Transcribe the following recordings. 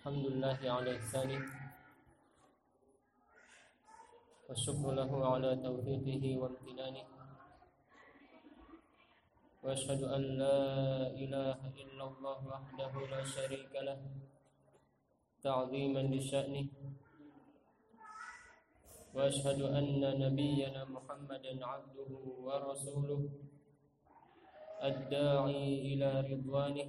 الحمد لله على إحسانه والشكر له على توفيقه وامتنانه وأشهد أن لا إله إلا الله وحده لا شريك له تعظيما لشأنه وأشهد أن نبينا محمدا عبده ورسوله الداعي إلى رضوانه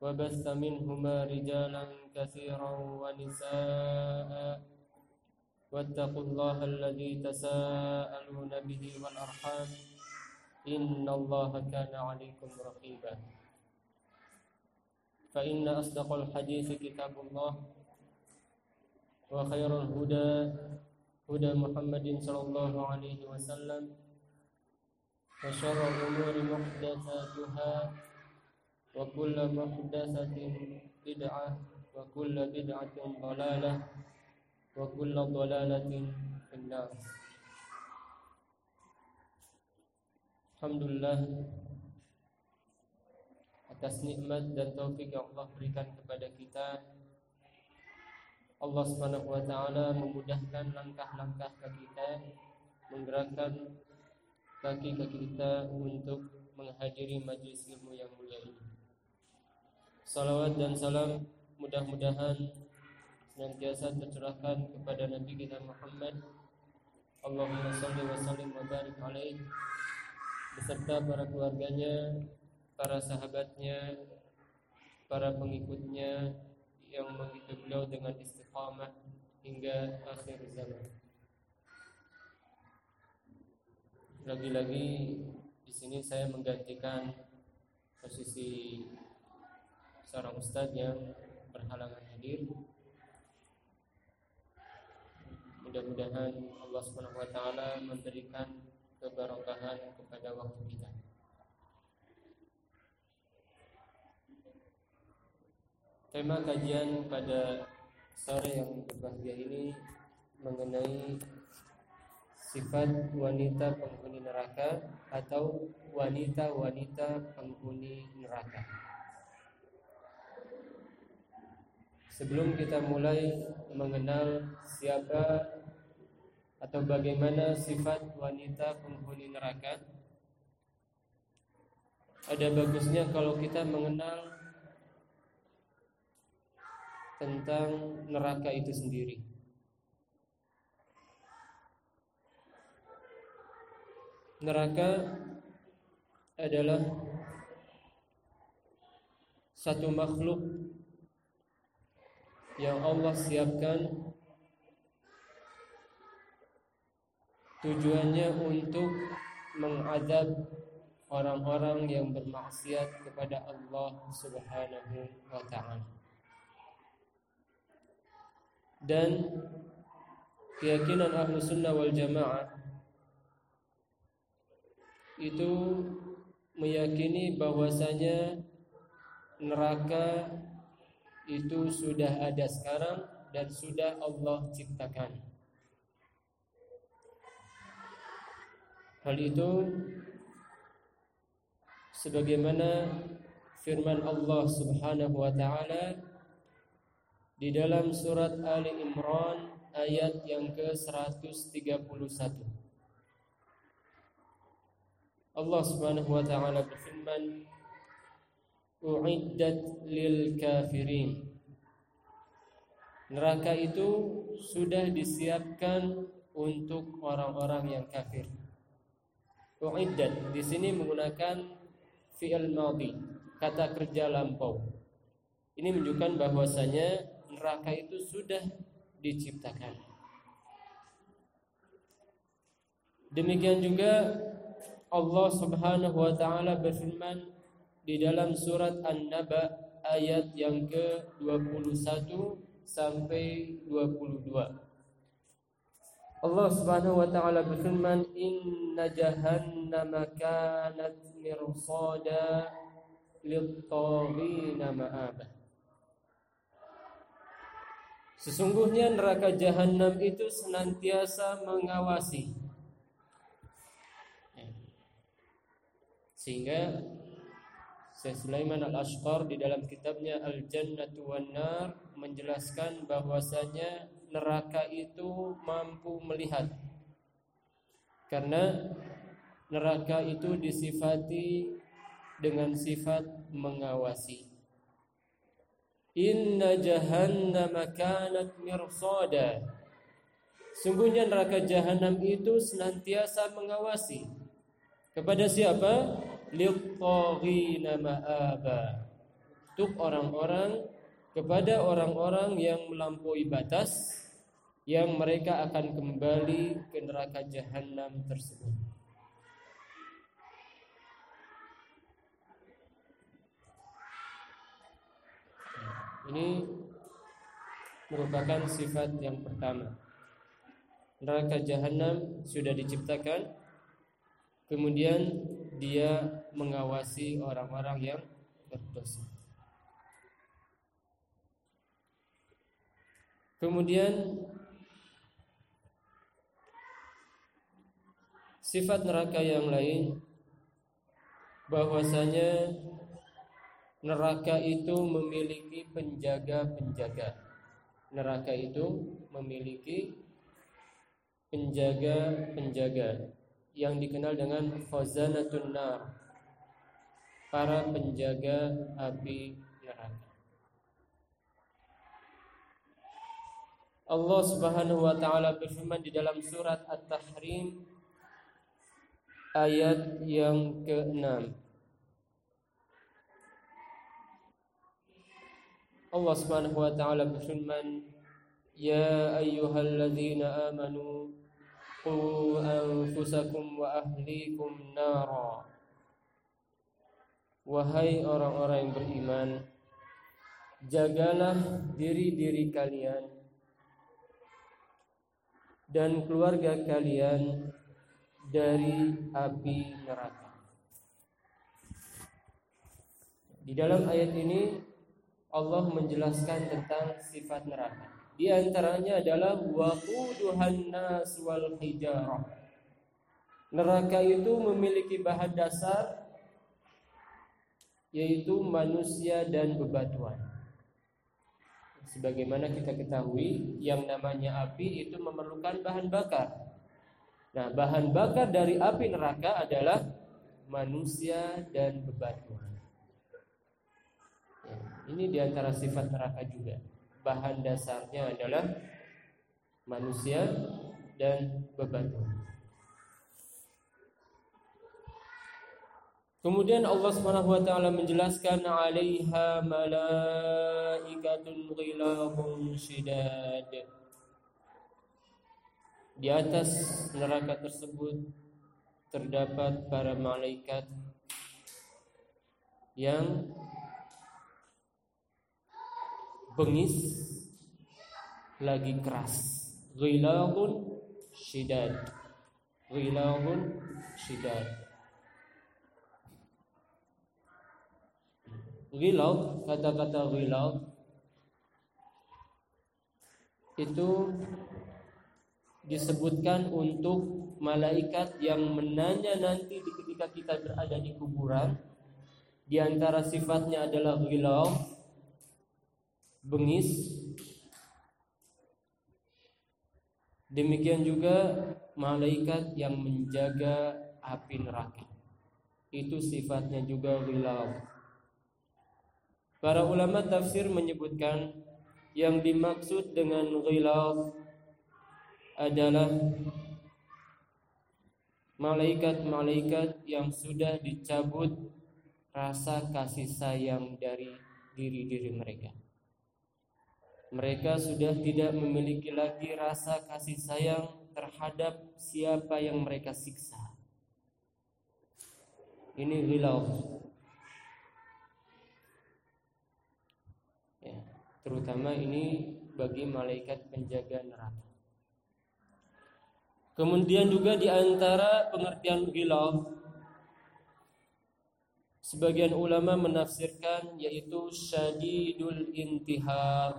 وبث منهما رجالا كثيرا ونساء. واتقوا الله الذي تساءلون به والأرحام. إن الله كان عليكم رقيبا. فإن أصدق الحديث كتاب الله. وخير الهدى هدى محمد صلى الله عليه وسلم. وشر الأمور محدثاتها. وكل محدثة بدعة وكل بدعة ضلالة وكل ضلالة في النار Alhamdulillah atas nikmat dan taufik yang Allah berikan kepada kita Allah Subhanahu wa taala memudahkan langkah-langkah kita menggerakkan kaki-kaki kita untuk menghadiri majlis ilmu yang mulia ini. Salawat dan salam mudah-mudahan senantiasa tercurahkan kepada Nabi kita Muhammad Allahumma salli wa sallim wa barik alaih beserta para keluarganya, para sahabatnya, para pengikutnya yang mengikuti beliau dengan istiqamah hingga akhir zaman. Lagi-lagi di sini saya menggantikan posisi seorang ustadz yang berhalangan hadir. Mudah-mudahan Allah Subhanahu wa taala memberikan keberkahan kepada waktu kita. Tema kajian pada sore yang berbahagia ini mengenai sifat wanita penghuni neraka atau wanita-wanita penghuni neraka. Sebelum kita mulai mengenal siapa atau bagaimana sifat wanita penghuni neraka, ada bagusnya kalau kita mengenal tentang neraka itu sendiri. Neraka adalah satu makhluk yang Allah siapkan tujuannya untuk mengadab orang-orang yang bermaksiat kepada Allah Subhanahu wa taala. Dan keyakinan ahlu sunnah wal jamaah itu meyakini bahwasanya neraka itu sudah ada sekarang dan sudah Allah ciptakan. Hal itu sebagaimana firman Allah Subhanahu wa taala di dalam surat Ali Imran ayat yang ke-131. Allah Subhanahu wa taala berfirman, "Uiddat lil kafirin." Neraka itu sudah disiapkan untuk orang-orang yang kafir. Uiddat di sini menggunakan fi'il madhi, kata kerja lampau. Ini menunjukkan bahwasanya neraka itu sudah diciptakan. Demikian juga Allah Subhanahu wa taala berfirman di dalam surat An-Naba ayat yang ke-21 sampai 22. Allah Subhanahu wa taala berfirman, "Inna jahannama kanat mirsada lit-taghina ma'aba." Sesungguhnya neraka jahanam itu senantiasa mengawasi. Sehingga Syekh Sulaiman Al-Ashqar di dalam kitabnya Al-Jannatu wan Nar menjelaskan bahwasanya neraka itu mampu melihat. Karena neraka itu disifati dengan sifat mengawasi. Inna jahannama kanat mirsada. Sungguhnya neraka jahanam itu senantiasa mengawasi. Kepada siapa? littaghina ma'aba untuk orang-orang kepada orang-orang yang melampaui batas yang mereka akan kembali ke neraka jahanam tersebut. Ini merupakan sifat yang pertama. Neraka jahanam sudah diciptakan kemudian dia mengawasi orang-orang yang berdosa. Kemudian sifat neraka yang lain bahwasanya neraka itu memiliki penjaga-penjaga. Neraka itu memiliki penjaga-penjaga yang dikenal dengan khazanatun nar para penjaga api neraka Allah Subhanahu wa taala berfirman di dalam surat At-Tahrim ayat yang ke-6. Allah Subhanahu wa taala berfirman, "Ya ayyuhalladzina amanu qu anfusakum wa ahlikum nara." Wahai orang-orang yang beriman, jagalah diri-diri kalian dan keluarga kalian Dari api neraka Di dalam ayat ini Allah menjelaskan tentang sifat neraka di antaranya adalah waquduhan nas wal hijarah. Neraka itu memiliki bahan dasar yaitu manusia dan bebatuan. Sebagaimana kita ketahui, yang namanya api itu memerlukan bahan bakar. Nah, bahan bakar dari api neraka adalah manusia dan bebatuan. Ya, ini di antara sifat neraka juga bahan dasarnya adalah manusia dan bebatuan. Kemudian Allah Subhanahu wa taala menjelaskan 'alaiha malaikatun ghilabun shidad. Di atas neraka tersebut terdapat para malaikat yang bengis lagi keras. Ghilahun syidad ghilahun syidad Ghilau, kata-kata ghilau itu disebutkan untuk malaikat yang menanya nanti ketika kita berada di kuburan. Di antara sifatnya adalah ghilau, bengis Demikian juga malaikat yang menjaga api neraka. Itu sifatnya juga wilau. Para ulama tafsir menyebutkan yang dimaksud dengan wilau adalah malaikat-malaikat yang sudah dicabut rasa kasih sayang dari diri-diri mereka mereka sudah tidak memiliki lagi rasa kasih sayang terhadap siapa yang mereka siksa. Ini hilau. Ya. Terutama ini bagi malaikat penjaga neraka. Kemudian juga di antara pengertian ghilal sebagian ulama menafsirkan yaitu syadidul intihar.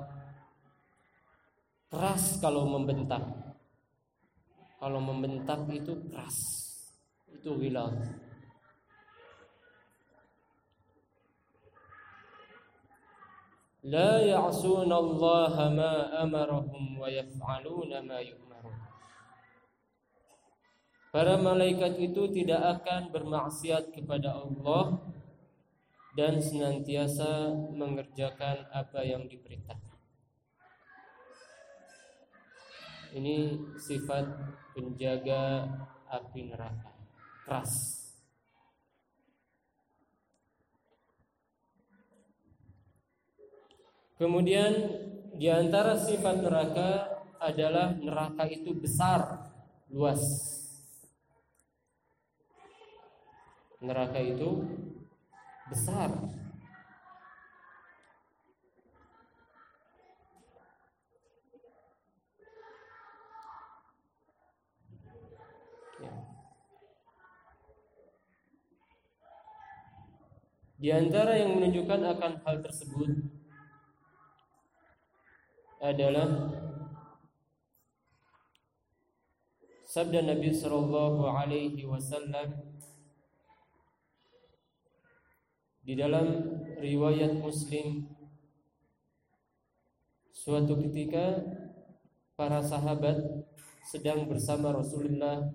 Keras kalau membentak. Kalau membentak itu keras. Itu ghilal. Ya'suna Allah ma amarahum wa yaf'aluna ma yu'marun. Para malaikat itu tidak akan bermaksiat kepada Allah dan senantiasa mengerjakan apa yang diperintahkan. Ini sifat penjaga api neraka, keras. Kemudian di antara sifat neraka adalah neraka itu besar, luas. neraka itu besar. Ya. Di antara yang menunjukkan akan hal tersebut adalah sabda Nabi sallallahu alaihi wasallam Di dalam riwayat Muslim suatu ketika para sahabat sedang bersama Rasulullah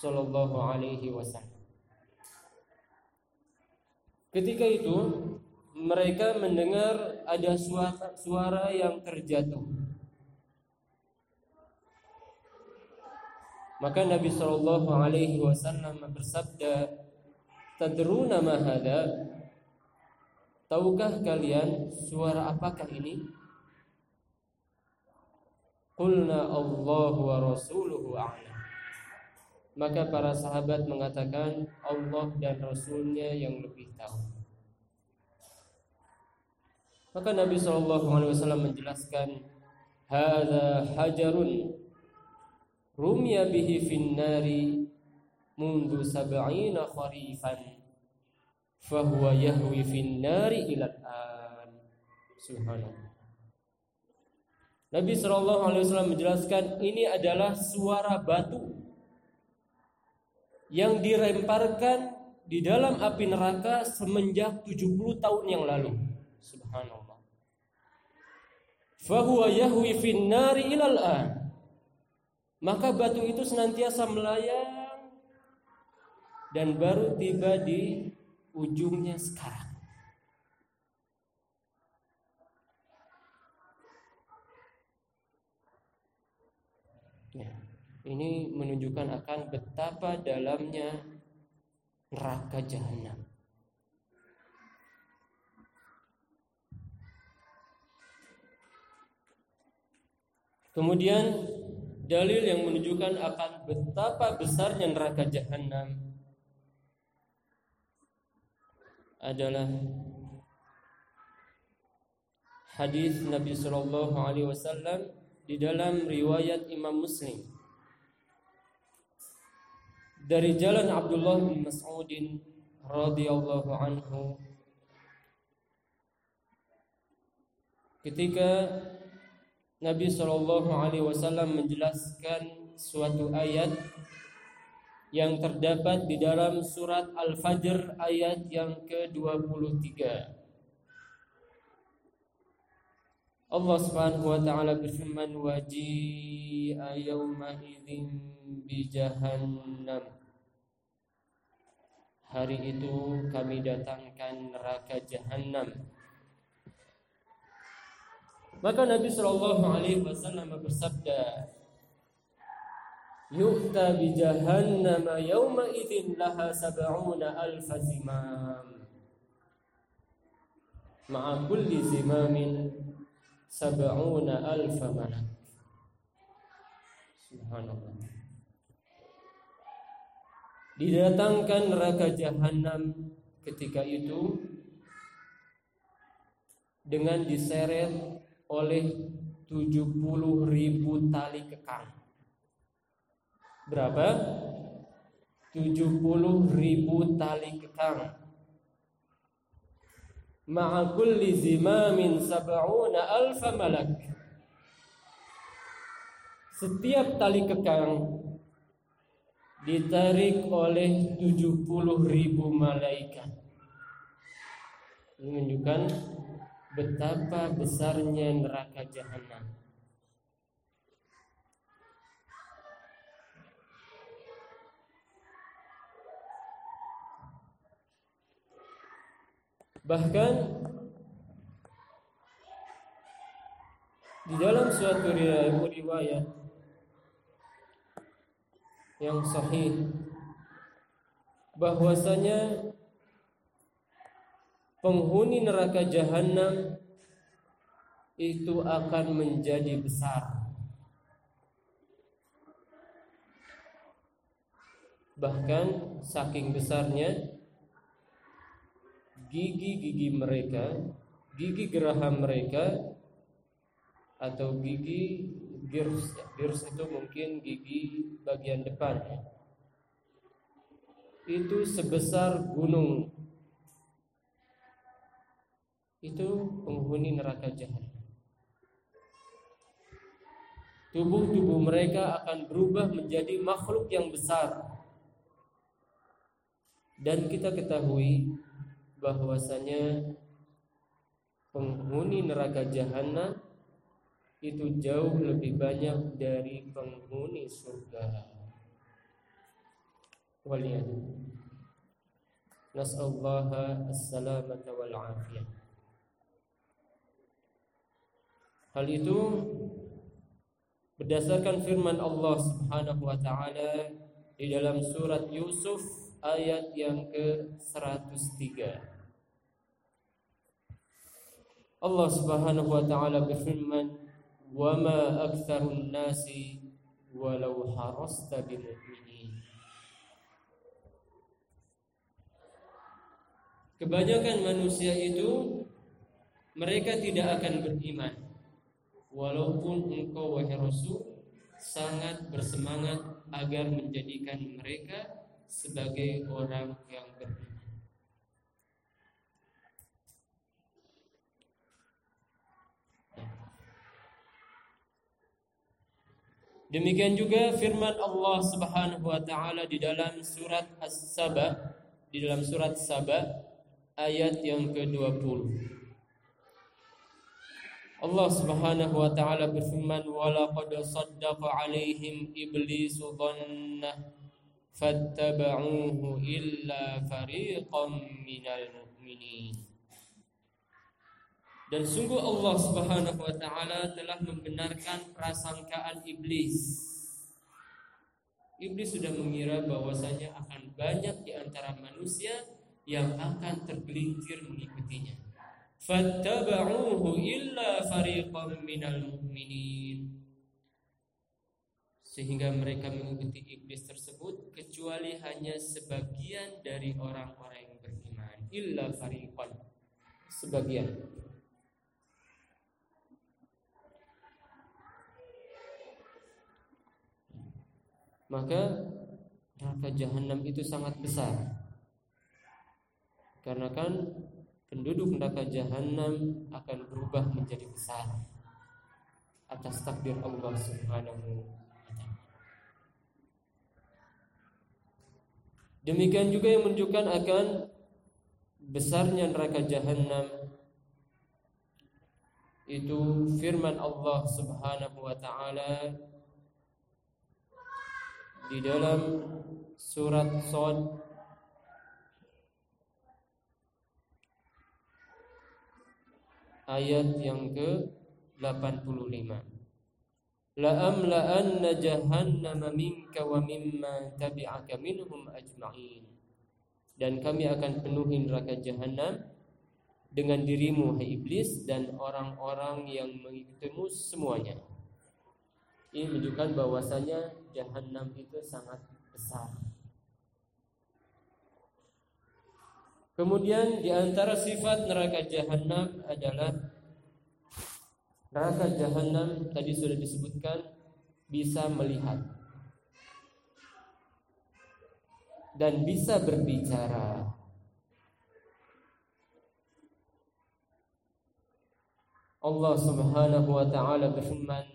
Shallallahu Alaihi Wasallam. Ketika itu mereka mendengar ada suara, suara yang terjatuh. Maka Nabi Shallallahu Alaihi Wasallam bersabda, "Tadruna ma hada?" Tahukah kalian suara apakah ini? Qulna Allahu wa rasuluhu a'lam. Maka para sahabat mengatakan Allah dan Rasulnya yang lebih tahu. Maka Nabi SAW menjelaskan Hada hajarun Rumya bihi finnari Mundu sab'ina kharifan fahuwa yahwi finnari ilal an subhanallah Nabi Shallallahu Alaihi Wasallam menjelaskan ini adalah suara batu yang dilemparkan di dalam api neraka semenjak 70 tahun yang lalu. Subhanallah. Fahuwa yahwi finnari ilal an. Maka batu itu senantiasa melayang dan baru tiba di ujungnya sekarang. Ya, ini menunjukkan akan betapa dalamnya neraka jahanam. Kemudian dalil yang menunjukkan akan betapa besarnya neraka jahanam adalah hadis Nabi Shallallahu Alaihi Wasallam di dalam riwayat Imam Muslim. Dari jalan Abdullah bin Mas'udin radhiyallahu anhu ketika Nabi Shallallahu Alaihi Wasallam menjelaskan suatu ayat yang terdapat di dalam surat Al-Fajr ayat yang ke-23. Allah Subhanahu wa taala berfirman waji'a yawma idzin bi jahannam Hari itu kami datangkan neraka jahanam Maka Nabi sallallahu alaihi wasallam bersabda yu'ta bi jahannam yawma idzin laha sab'una alf zimam. Ma'a kulli zimamin sab'una alf malak. Subhanallah. Didatangkan neraka jahanam ketika itu dengan diseret oleh 70 ribu tali kekang. Berapa? 70 ribu tali kekang. Ma'a kulli zimamin sab'una alfa malak. Setiap tali kekang ditarik oleh 70 ribu malaikat. Ini menunjukkan betapa besarnya neraka jahanam. Bahkan di dalam suatu riwayat yang sahih bahwasanya penghuni neraka jahanam itu akan menjadi besar. Bahkan saking besarnya gigi-gigi mereka, gigi geraham mereka atau gigi girs. Girs itu mungkin gigi bagian depan. Itu sebesar gunung. Itu penghuni neraka jahanam. Tubuh-tubuh mereka akan berubah menjadi makhluk yang besar. Dan kita ketahui bahwasanya penghuni neraka jahanam itu jauh lebih banyak dari penghuni surga. Waliyadu. Nas'allaha as-salamata wal afiyah. Hal itu berdasarkan firman Allah Subhanahu wa taala di dalam surat Yusuf ayat yang ke-103. Allah Subhanahu wa taala berfirman, "Wa ma aktsarun nasi walau harasta bimu'minin." Kebanyakan manusia itu mereka tidak akan beriman walaupun engkau wahai Rasul sangat bersemangat agar menjadikan mereka sebagai orang yang beriman. Demikian juga firman Allah Subhanahu wa taala di dalam surat As-Saba, di dalam surat Saba ayat yang ke-20. Allah Subhanahu wa taala berfirman wa laqad saddaqa alaihim iblisu dhanna fattaba'uhu illa fariqam minal mu'minin dan sungguh Allah Subhanahu wa taala telah membenarkan prasangkaan iblis. Iblis sudah mengira bahwasanya akan banyak di antara manusia yang akan tergelincir mengikutinya. Fattaba'uhu illa fariqam minal mu'minin. Sehingga mereka mengikuti iblis tersebut kecuali hanya sebagian dari orang-orang yang beriman. Illa fariqan. Sebagian. maka neraka jahanam itu sangat besar. Karena kan penduduk neraka jahanam akan berubah menjadi besar atas takdir Allah Subhanahu Demikian juga yang menunjukkan akan besarnya neraka jahanam. Itu firman Allah Subhanahu wa taala di dalam surat Sod ayat yang ke 85 La amla'anna jahannama minka wa mimman tabi'aka minhum ajma'in. Dan kami akan penuhi neraka jahanam dengan dirimu hai iblis dan orang-orang yang mengikutimu semuanya. Ini menunjukkan bahwasanya jahanam itu sangat besar. Kemudian di antara sifat neraka jahanam adalah Neraka jahanam tadi sudah disebutkan bisa melihat dan bisa berbicara. Allah Subhanahu wa taala berfirman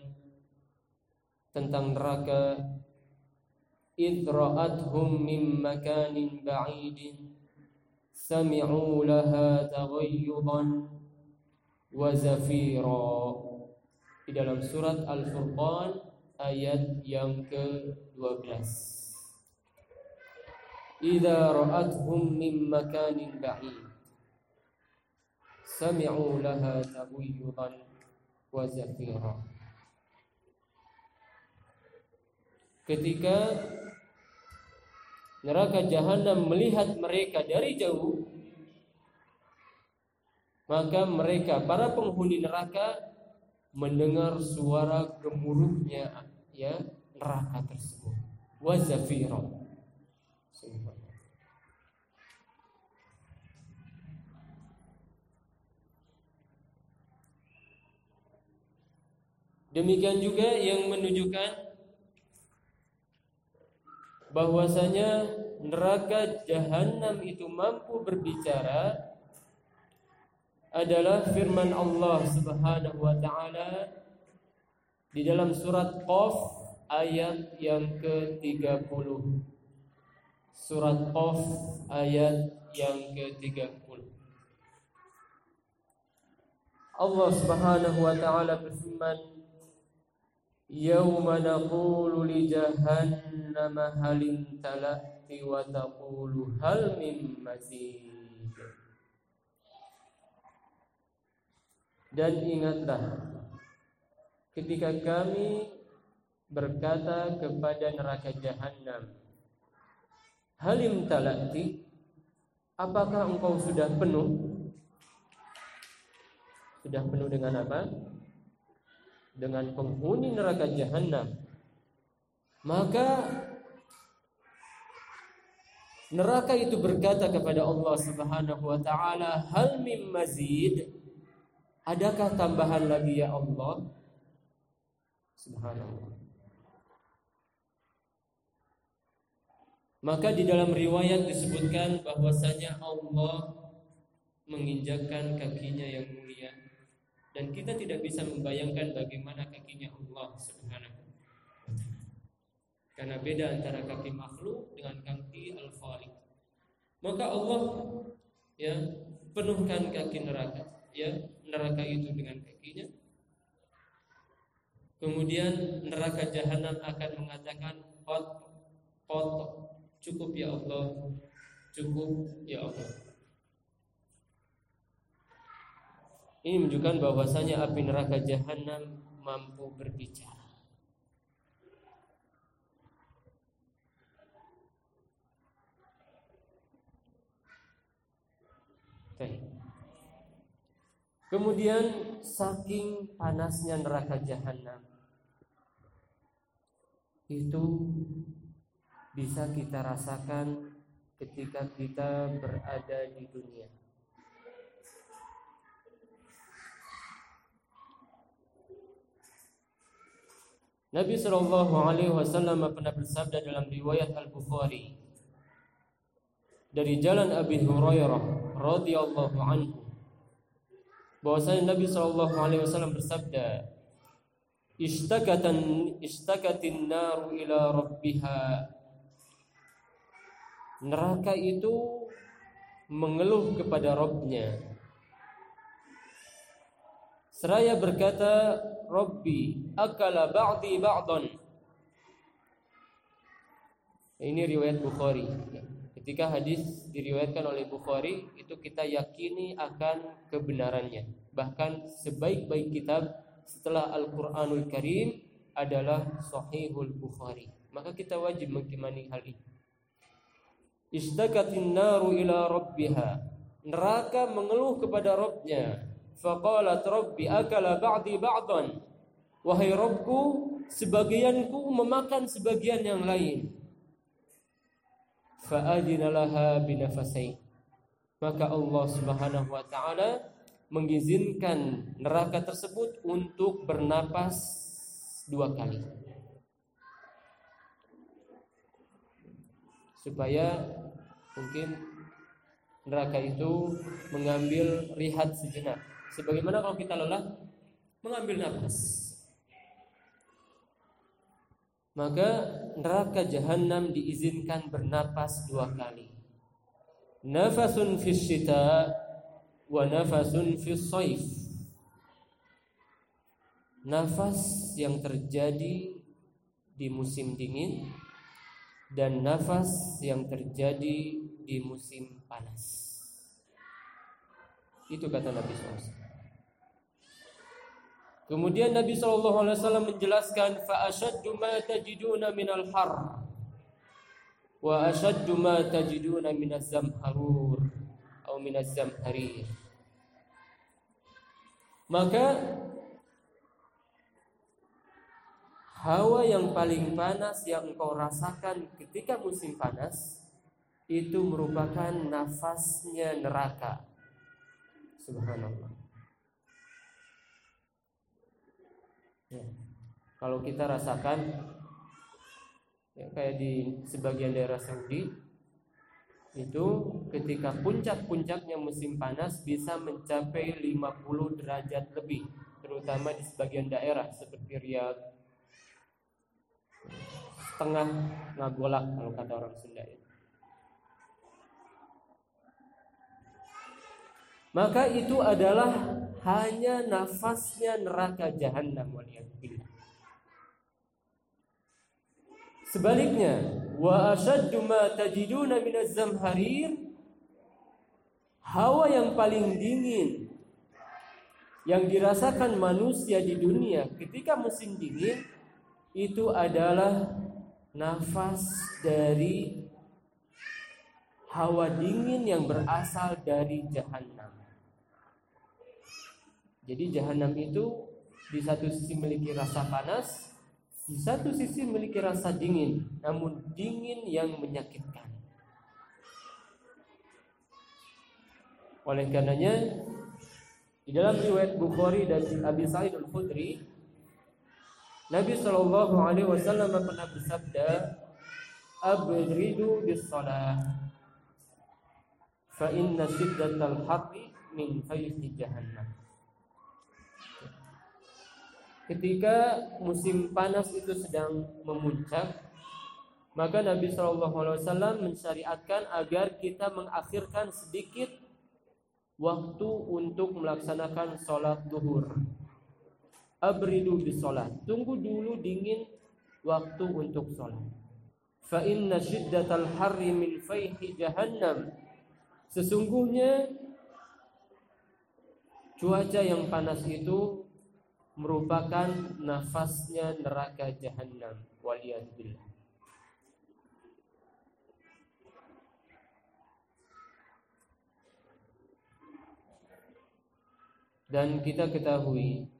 tentang neraka idra'athum min makanin ba'idin سمعوا لها تغيضا وزفيرا. في dalam surat الفرقان آيات ayat yang ke-12 إذا رأتهم من مكان بعيد سمعوا لها تغيظا وزفيرا ketika neraka jahanam melihat mereka dari jauh maka mereka para penghuni neraka mendengar suara gemuruhnya ya neraka tersebut. Wazafira Demikian juga yang menunjukkan bahwasanya neraka jahanam itu mampu berbicara adalah firman Allah Subhanahu wa taala di dalam surat Qaf ayat yang ke-30. Surat Qaf ayat yang ke-30. Allah Subhanahu wa taala berfirman Li jahannama halin talati wa taqulu hal min mazid Dan ingatlah ketika kami berkata kepada neraka jahanam Halim talati Apakah engkau sudah penuh? Sudah penuh dengan apa? Dengan penghuni neraka jahanam maka neraka itu berkata kepada Allah Subhanahu wa taala hal mim mazid? Adakah tambahan lagi ya Allah? Subhanallah. Maka di dalam riwayat disebutkan bahwasanya Allah menginjakkan kakinya yang mulia dan kita tidak bisa membayangkan bagaimana kakinya Allah Subhanahu karena beda antara kaki makhluk dengan kaki al-khaliq. Maka Allah ya penuhkan kaki neraka, ya neraka itu dengan kakinya. Kemudian neraka jahanam akan mengatakan pot pot cukup ya Allah, cukup ya Allah. Ini menunjukkan bahwasanya api neraka jahanam mampu berbicara. Kemudian saking panasnya neraka jahanam itu bisa kita rasakan ketika kita berada di dunia. Nabi Shallallahu Alaihi Wasallam pernah bersabda dalam riwayat Al Bukhari dari jalan Abi Hurairah radhiyallahu anhu bahwasanya Nabi Shallallahu Alaihi Wasallam bersabda Ishtakatan ishtakatin naru ila rabbiha. Neraka itu mengeluh kepada Robnya Seraya berkata, Rabbi, akala ba'di ba'dan. Ini riwayat Bukhari. Ketika hadis diriwayatkan oleh Bukhari, itu kita yakini akan kebenarannya. Bahkan sebaik-baik kitab setelah Al-Quranul Karim adalah Sahihul Bukhari. Maka kita wajib mengimani hal ini. Ishtakatin naru ila rabbiha. Neraka mengeluh kepada Rabbnya Faqalat Rabbi akala ba'di ba'dan. Wahai Rabbku, sebagianku memakan sebagian yang lain. Fa'adina laha binafasai. Maka Allah Subhanahu wa taala mengizinkan neraka tersebut untuk bernapas dua kali. Supaya mungkin neraka itu mengambil rihat sejenak. Sebagaimana kalau kita lelah mengambil nafas. Maka neraka jahanam diizinkan bernapas dua kali. Nafasun fis syita wa nafasun saif nafas yang terjadi di musim dingin dan nafas yang terjadi di musim panas itu kata Nabi SAW Kemudian Nabi SAW menjelaskan fa ashaddu ma tajiduna minal har wa ashaddu ma tajiduna minaz zamharur atau minaz zamharir maka hawa yang paling panas yang engkau rasakan ketika musim panas itu merupakan nafasnya neraka. Subhanallah. Ya. Kalau kita rasakan ya, kayak di sebagian daerah Saudi itu ketika puncak-puncaknya musim panas bisa mencapai 50 derajat lebih terutama di sebagian daerah seperti Riyadh setengah ngagolak kalau kata orang Sunda itu. Maka itu adalah hanya nafasnya neraka jahanam waliyadzubillah. Sebaliknya, wa asyaddu ma tajiduna minaz zamharir hawa yang paling dingin yang dirasakan manusia di dunia ketika musim dingin itu adalah nafas dari hawa dingin yang berasal dari jahanam. Jadi jahanam itu di satu sisi memiliki rasa panas, di satu sisi memiliki rasa dingin, namun dingin yang menyakitkan. Oleh karenanya di dalam riwayat Bukhari dan Abi Sa'id Al-Khudri Nabi Shallallahu alaihi wasallam pernah bersabda, "Abridu bis shalah fa inna shiddatal harri min fayhi jahannam." Ketika musim panas itu sedang memuncak, maka Nabi Shallallahu Alaihi Wasallam mensyariatkan agar kita mengakhirkan sedikit waktu untuk melaksanakan sholat duhur. Abridu bis sholat. Tunggu dulu dingin waktu untuk sholat. Fa inna shiddatal harri min fayhi jahannam. Sesungguhnya cuaca yang panas itu merupakan nafasnya neraka jahanam waliyadzubillah. Dan kita ketahui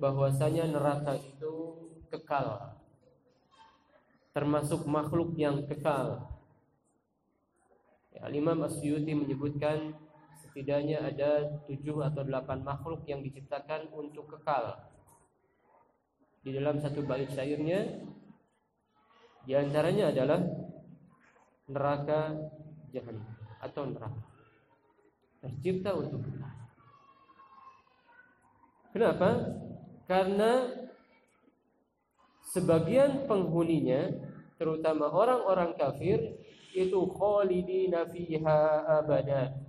bahwasanya neraka itu kekal termasuk makhluk yang kekal. Ya, Imam Asyuti menyebutkan setidaknya ada tujuh atau delapan makhluk yang diciptakan untuk kekal. Di dalam satu bait syairnya, di antaranya adalah neraka jahanam atau neraka tercipta untuk kekal. Kenapa? Karena sebagian penghuninya terutama orang-orang kafir itu khalidina fiha abada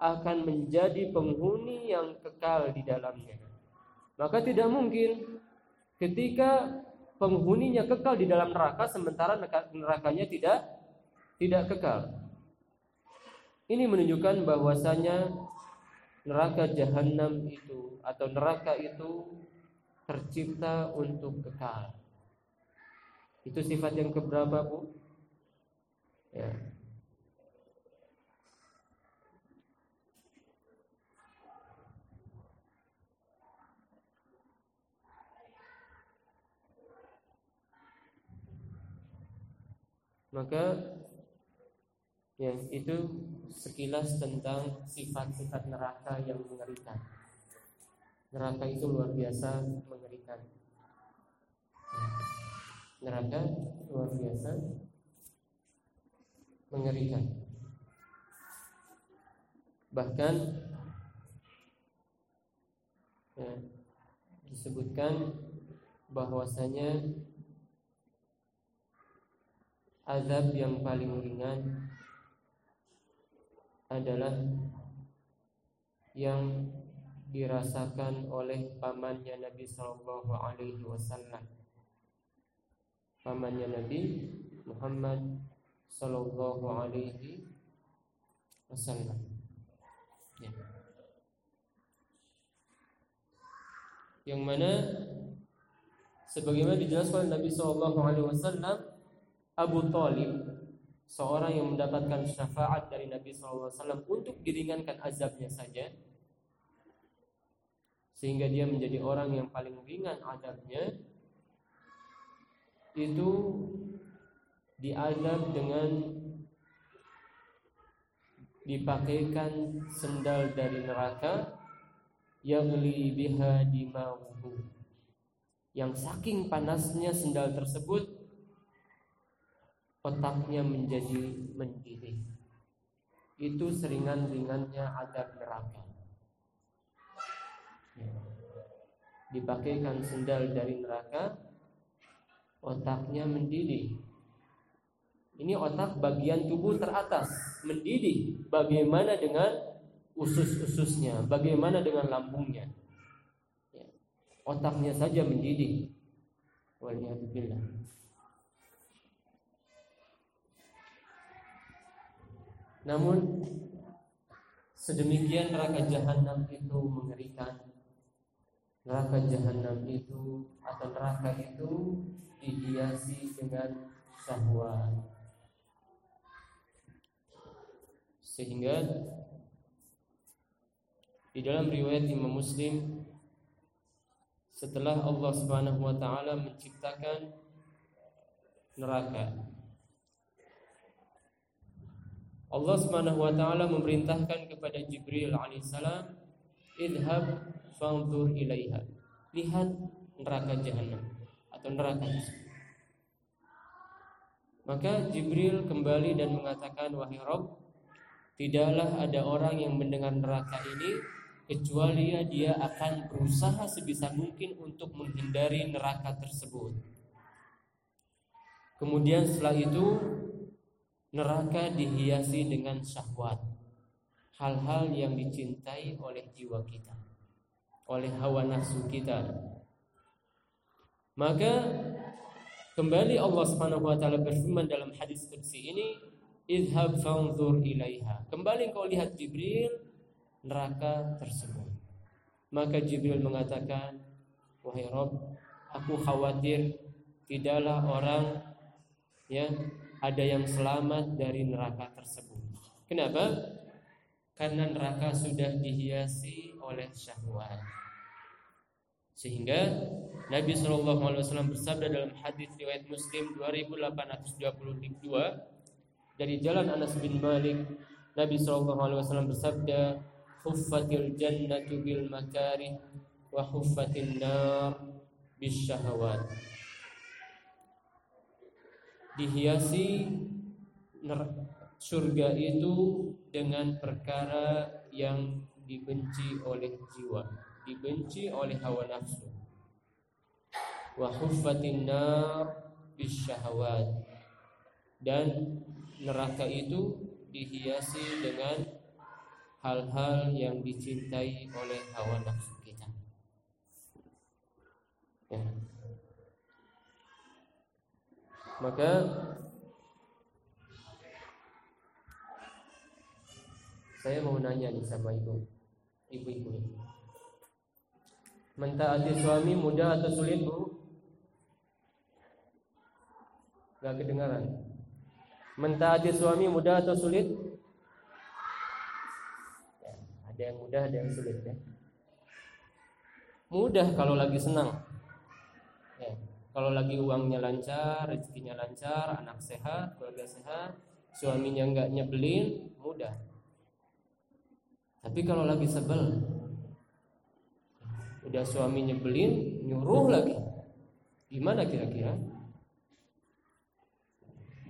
akan menjadi penghuni yang kekal di dalamnya. Maka tidak mungkin ketika penghuninya kekal di dalam neraka sementara nerakanya tidak tidak kekal. Ini menunjukkan bahwasanya neraka jahanam itu atau neraka itu tercipta untuk kekal. Itu sifat yang keberapa, Bu? Ya, maka ya itu sekilas tentang sifat-sifat neraka yang mengerikan. Neraka itu luar biasa mengerikan. Neraka luar biasa mengerikan. Bahkan ya, disebutkan bahwasanya azab yang paling ringan adalah yang dirasakan oleh pamannya Nabi Shallallahu Alaihi Wasallam. Pamannya Nabi Muhammad Shallallahu Alaihi Wasallam. Ya. Yang mana sebagaimana dijelaskan Nabi Shallallahu Alaihi Wasallam Abu Talib seorang yang mendapatkan syafaat dari Nabi SAW untuk diringankan azabnya saja sehingga dia menjadi orang yang paling ringan azabnya itu diazab dengan dipakaikan sendal dari neraka yang biha dimauhu. Yang saking panasnya sendal tersebut otaknya menjadi mendidih. Itu seringan-ringannya adab neraka. Ya. Dipakaikan sendal dari neraka, otaknya mendidih. Ini otak bagian tubuh teratas, mendidih. Bagaimana dengan usus-ususnya? Bagaimana dengan lambungnya? Ya. Otaknya saja mendidih. Waliyahzubillah. Namun sedemikian neraka jahanam itu mengerikan. Neraka jahanam itu atau neraka itu dihiasi dengan syahwat. Sehingga di dalam riwayat Imam Muslim setelah Allah Subhanahu wa taala menciptakan neraka Allah Subhanahu wa taala memerintahkan kepada Jibril alaihissalam, "Idhab fanzur ilaiha." Lihat neraka jahanam atau neraka Maka Jibril kembali dan mengatakan, "Wahai Rabb, tidaklah ada orang yang mendengar neraka ini kecuali dia akan berusaha sebisa mungkin untuk menghindari neraka tersebut." Kemudian setelah itu Neraka dihiasi dengan syahwat Hal-hal yang dicintai oleh jiwa kita Oleh hawa nafsu kita. Maka Kembali Allah ta'ala berfirman dalam hadis kursi ini Idhab fanzur ilaiha. Kembali kau lihat Jibril Neraka tersebut. Maka Jibril mengatakan Wahai Rob Aku khawatir Tidaklah orang Ya ada yang selamat dari neraka tersebut. Kenapa? Karena neraka sudah dihiasi oleh syahwat. Sehingga Nabi Shallallahu Alaihi Wasallam bersabda dalam hadis riwayat Muslim 2822 dari jalan Anas bin Malik Nabi Shallallahu Alaihi Wasallam bersabda huffatil jannatu bil makarih wa huffatin nar bis syahwat dihiasi surga itu dengan perkara yang dibenci oleh jiwa, dibenci oleh hawa nafsu. Wa huffatin nar bisyahawat. Dan neraka itu dihiasi dengan hal-hal yang dicintai oleh hawa nafsu kita. Ya. Maka saya mau nanya nih sama ibu, ibu-ibu. Mentaati suami mudah atau sulit bu? Gak kedengaran. Mentaati suami mudah atau sulit? Ya, ada yang mudah, ada yang sulit ya. Mudah kalau lagi senang. Kalau lagi uangnya lancar, rezekinya lancar, anak sehat, keluarga sehat, suaminya nggak nyebelin, mudah. Tapi kalau lagi sebel, udah suami nyebelin, nyuruh lagi. Gimana kira-kira?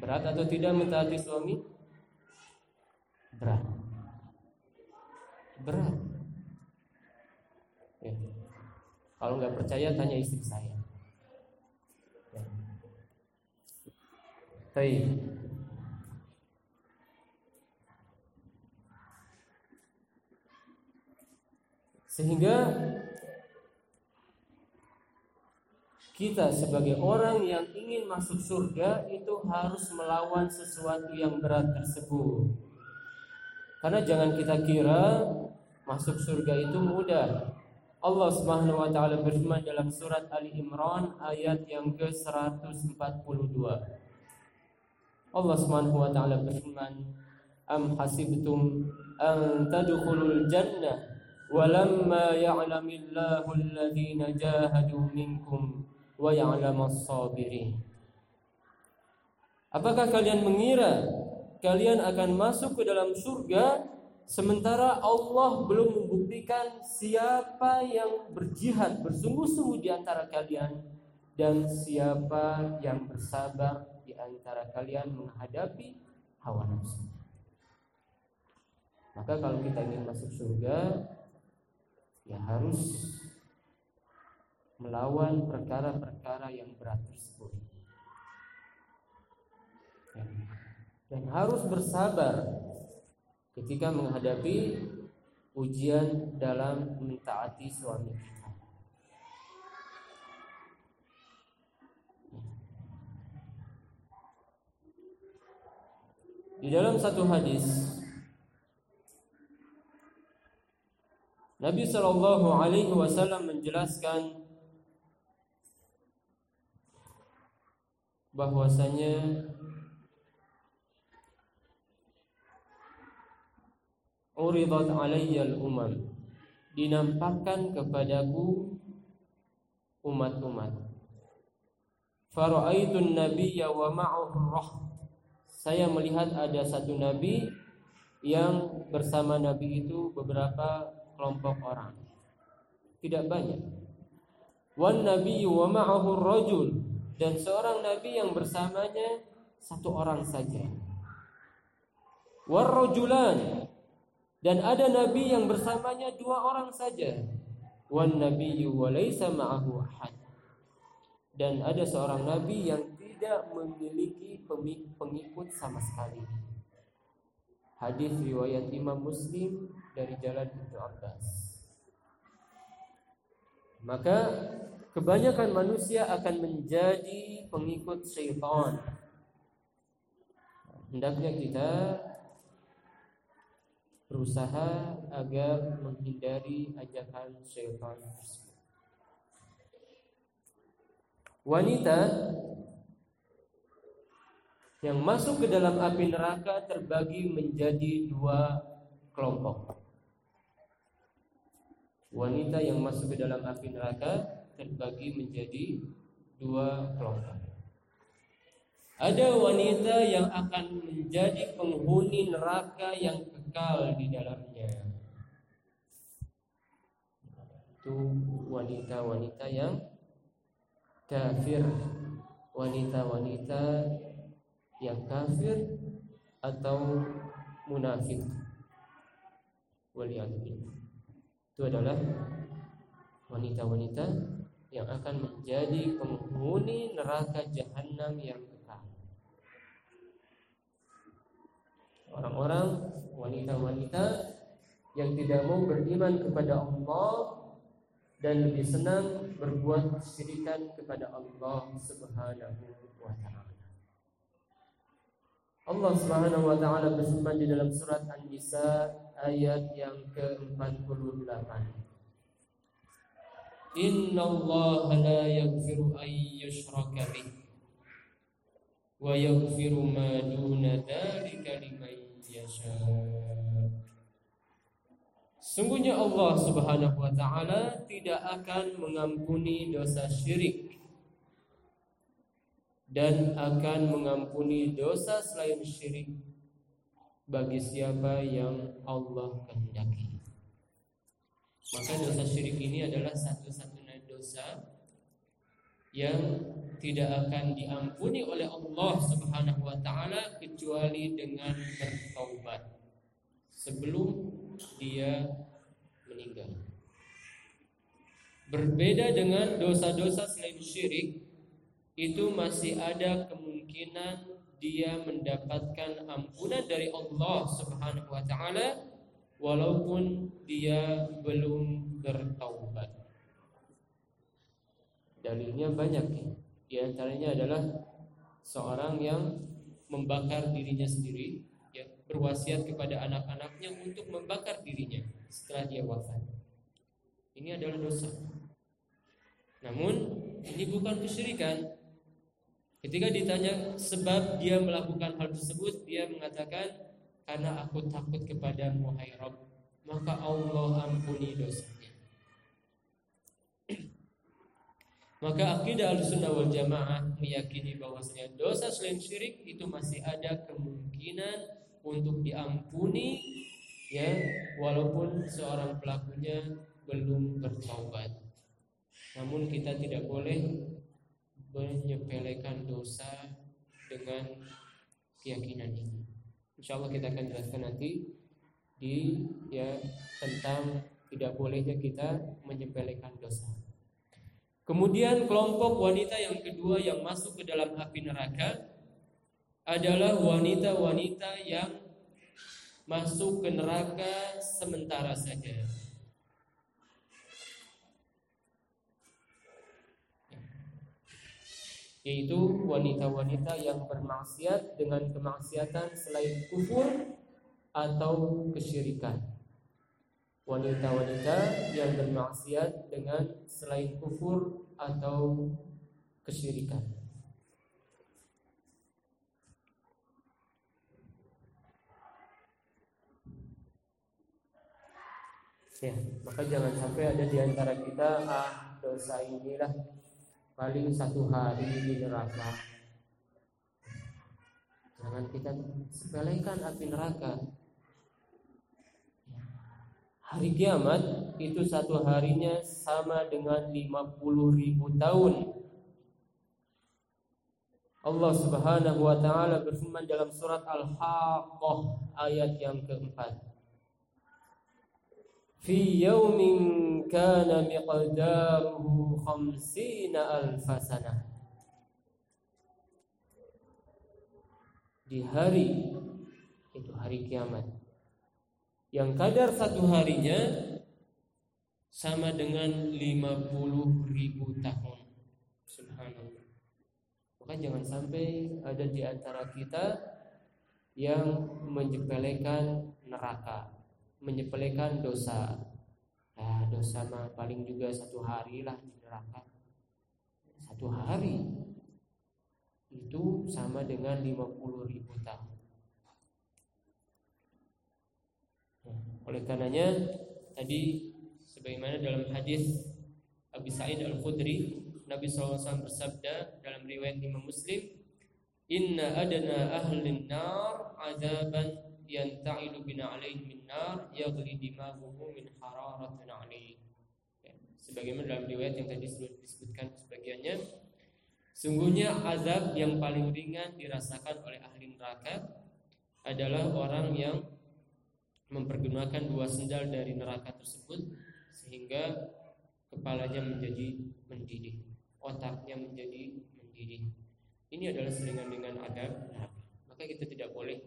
Berat atau tidak mentaati suami? Berat. Berat. Ya. Kalau nggak percaya tanya istri saya. Ya. Sehingga kita sebagai orang yang ingin masuk surga itu harus melawan sesuatu yang berat tersebut. Karena jangan kita kira masuk surga itu mudah. Allah Subhanahu wa taala berfirman dalam surat Ali Imran ayat yang ke-142. Allah Subhanahu wa taala berfirman, "Am hasibtum an tadkhulul jannah walamma ya'lamillahu alladhina jahadu minkum wa ya'lamas sabirin. Apakah kalian mengira kalian akan masuk ke dalam surga sementara Allah belum membuktikan siapa yang berjihad bersungguh-sungguh di antara kalian dan siapa yang bersabar antara kalian menghadapi hawa nafsu. Maka kalau kita ingin masuk surga ya harus melawan perkara-perkara yang berat tersebut. Dan harus bersabar ketika menghadapi ujian dalam mentaati suami kita. Di dalam satu hadis Nabi Shallallahu Alaihi Wasallam menjelaskan bahwasanya uridat alayyal umam dinampakkan kepadaku umat-umat. Faraaitun nabiyya wa ma'ahu saya melihat ada satu nabi yang bersama nabi itu beberapa kelompok orang tidak banyak wan nabiyyu wa ma'ahu rajul dan seorang nabi yang bersamanya satu orang saja. Warrojulan dan ada nabi yang bersamanya dua orang saja. Wan nabiyyu walaysa ma'ahu ahad. Dan ada seorang nabi yang tidak memiliki pengikut sama sekali. Hadis riwayat Imam Muslim dari jalan Ibnu Abbas. Maka kebanyakan manusia akan menjadi pengikut syaitan. Hendaknya kita berusaha agar menghindari ajakan syaitan Wanita yang masuk ke dalam api neraka terbagi menjadi dua kelompok. Wanita yang masuk ke dalam api neraka terbagi menjadi dua kelompok. Ada wanita yang akan menjadi penghuni neraka yang kekal di dalamnya. Itu wanita-wanita yang kafir, wanita-wanita yang kafir atau munafik. Waliyadzubillah. Itu adalah wanita-wanita yang akan menjadi penghuni neraka jahanam yang kekal. Orang-orang wanita-wanita yang tidak mau beriman kepada Allah dan lebih senang berbuat syirikan kepada Allah Subhanahu wa taala. Allah Subhanahu wa taala berfirman di dalam surat An-Nisa ayat yang ke-48. Inna Allah la yaghfiru an yushraka bih wa yaghfiru ma duna dzalika liman yasha. Sungguhnya Allah Subhanahu wa taala tidak akan mengampuni dosa syirik dan akan mengampuni dosa selain syirik bagi siapa yang Allah kehendaki. Maka dosa syirik ini adalah satu-satunya dosa yang tidak akan diampuni oleh Allah Subhanahu wa taala kecuali dengan bertaubat sebelum dia meninggal. Berbeda dengan dosa-dosa selain syirik, itu masih ada kemungkinan dia mendapatkan ampunan dari Allah Subhanahu wa taala walaupun dia belum bertaubat. Dalilnya banyak ya. Di antaranya adalah seorang yang membakar dirinya sendiri, ya, berwasiat kepada anak-anaknya untuk membakar dirinya setelah dia wafat. Ini adalah dosa. Namun ini bukan kesyirikan. Ketika ditanya sebab dia melakukan hal tersebut, dia mengatakan karena aku takut kepada Rabb, maka Allah ampuni dosanya. Maka akidah al-sunnah wal jamaah meyakini bahwasanya dosa selain syirik itu masih ada kemungkinan untuk diampuni ya walaupun seorang pelakunya belum bertaubat. Namun kita tidak boleh menyepelekan dosa dengan keyakinan ini. Insya Allah kita akan jelaskan nanti di ya tentang tidak bolehnya kita menyepelekan dosa. Kemudian kelompok wanita yang kedua yang masuk ke dalam api neraka adalah wanita-wanita yang masuk ke neraka sementara saja. Yaitu wanita-wanita yang bermaksiat dengan kemaksiatan selain kufur atau kesyirikan wanita-wanita yang bermaksiat dengan selain kufur atau kesyirikan. Ya, maka jangan sampai ada di antara kita ah dosa inilah paling satu hari di neraka. Jangan kita sepelekan api neraka. Hari kiamat itu satu harinya sama dengan 50 ribu tahun. Allah Subhanahu wa taala berfirman dalam surat Al-Haqqah ayat yang keempat. Fi yaumin kana miqdaruhu khamsina alf sanah. Di hari itu hari kiamat yang kadar satu harinya sama dengan 50 ribu tahun. Subhanallah. Maka jangan sampai ada di antara kita yang menyepelekan neraka, menyepelekan dosa. Nah, dosa mah paling juga satu hari lah di neraka. Satu hari itu sama dengan 50 ribu tahun. Oleh karenanya tadi sebagaimana dalam hadis Abu Sa'id Al-Khudri Nabi SAW bersabda dalam riwayat Imam Muslim Inna adana ahlin nar azaban yanta'ilu bina alaih min nar yaghli dimaguhu min hararatin alaih ya, sebagaimana dalam riwayat yang tadi sudah disebutkan sebagiannya sungguhnya azab yang paling ringan dirasakan oleh ahli neraka adalah orang yang mempergunakan dua sendal dari neraka tersebut sehingga kepalanya menjadi mendidih, otaknya menjadi mendidih. Ini adalah selingan dengan adab Maka kita tidak boleh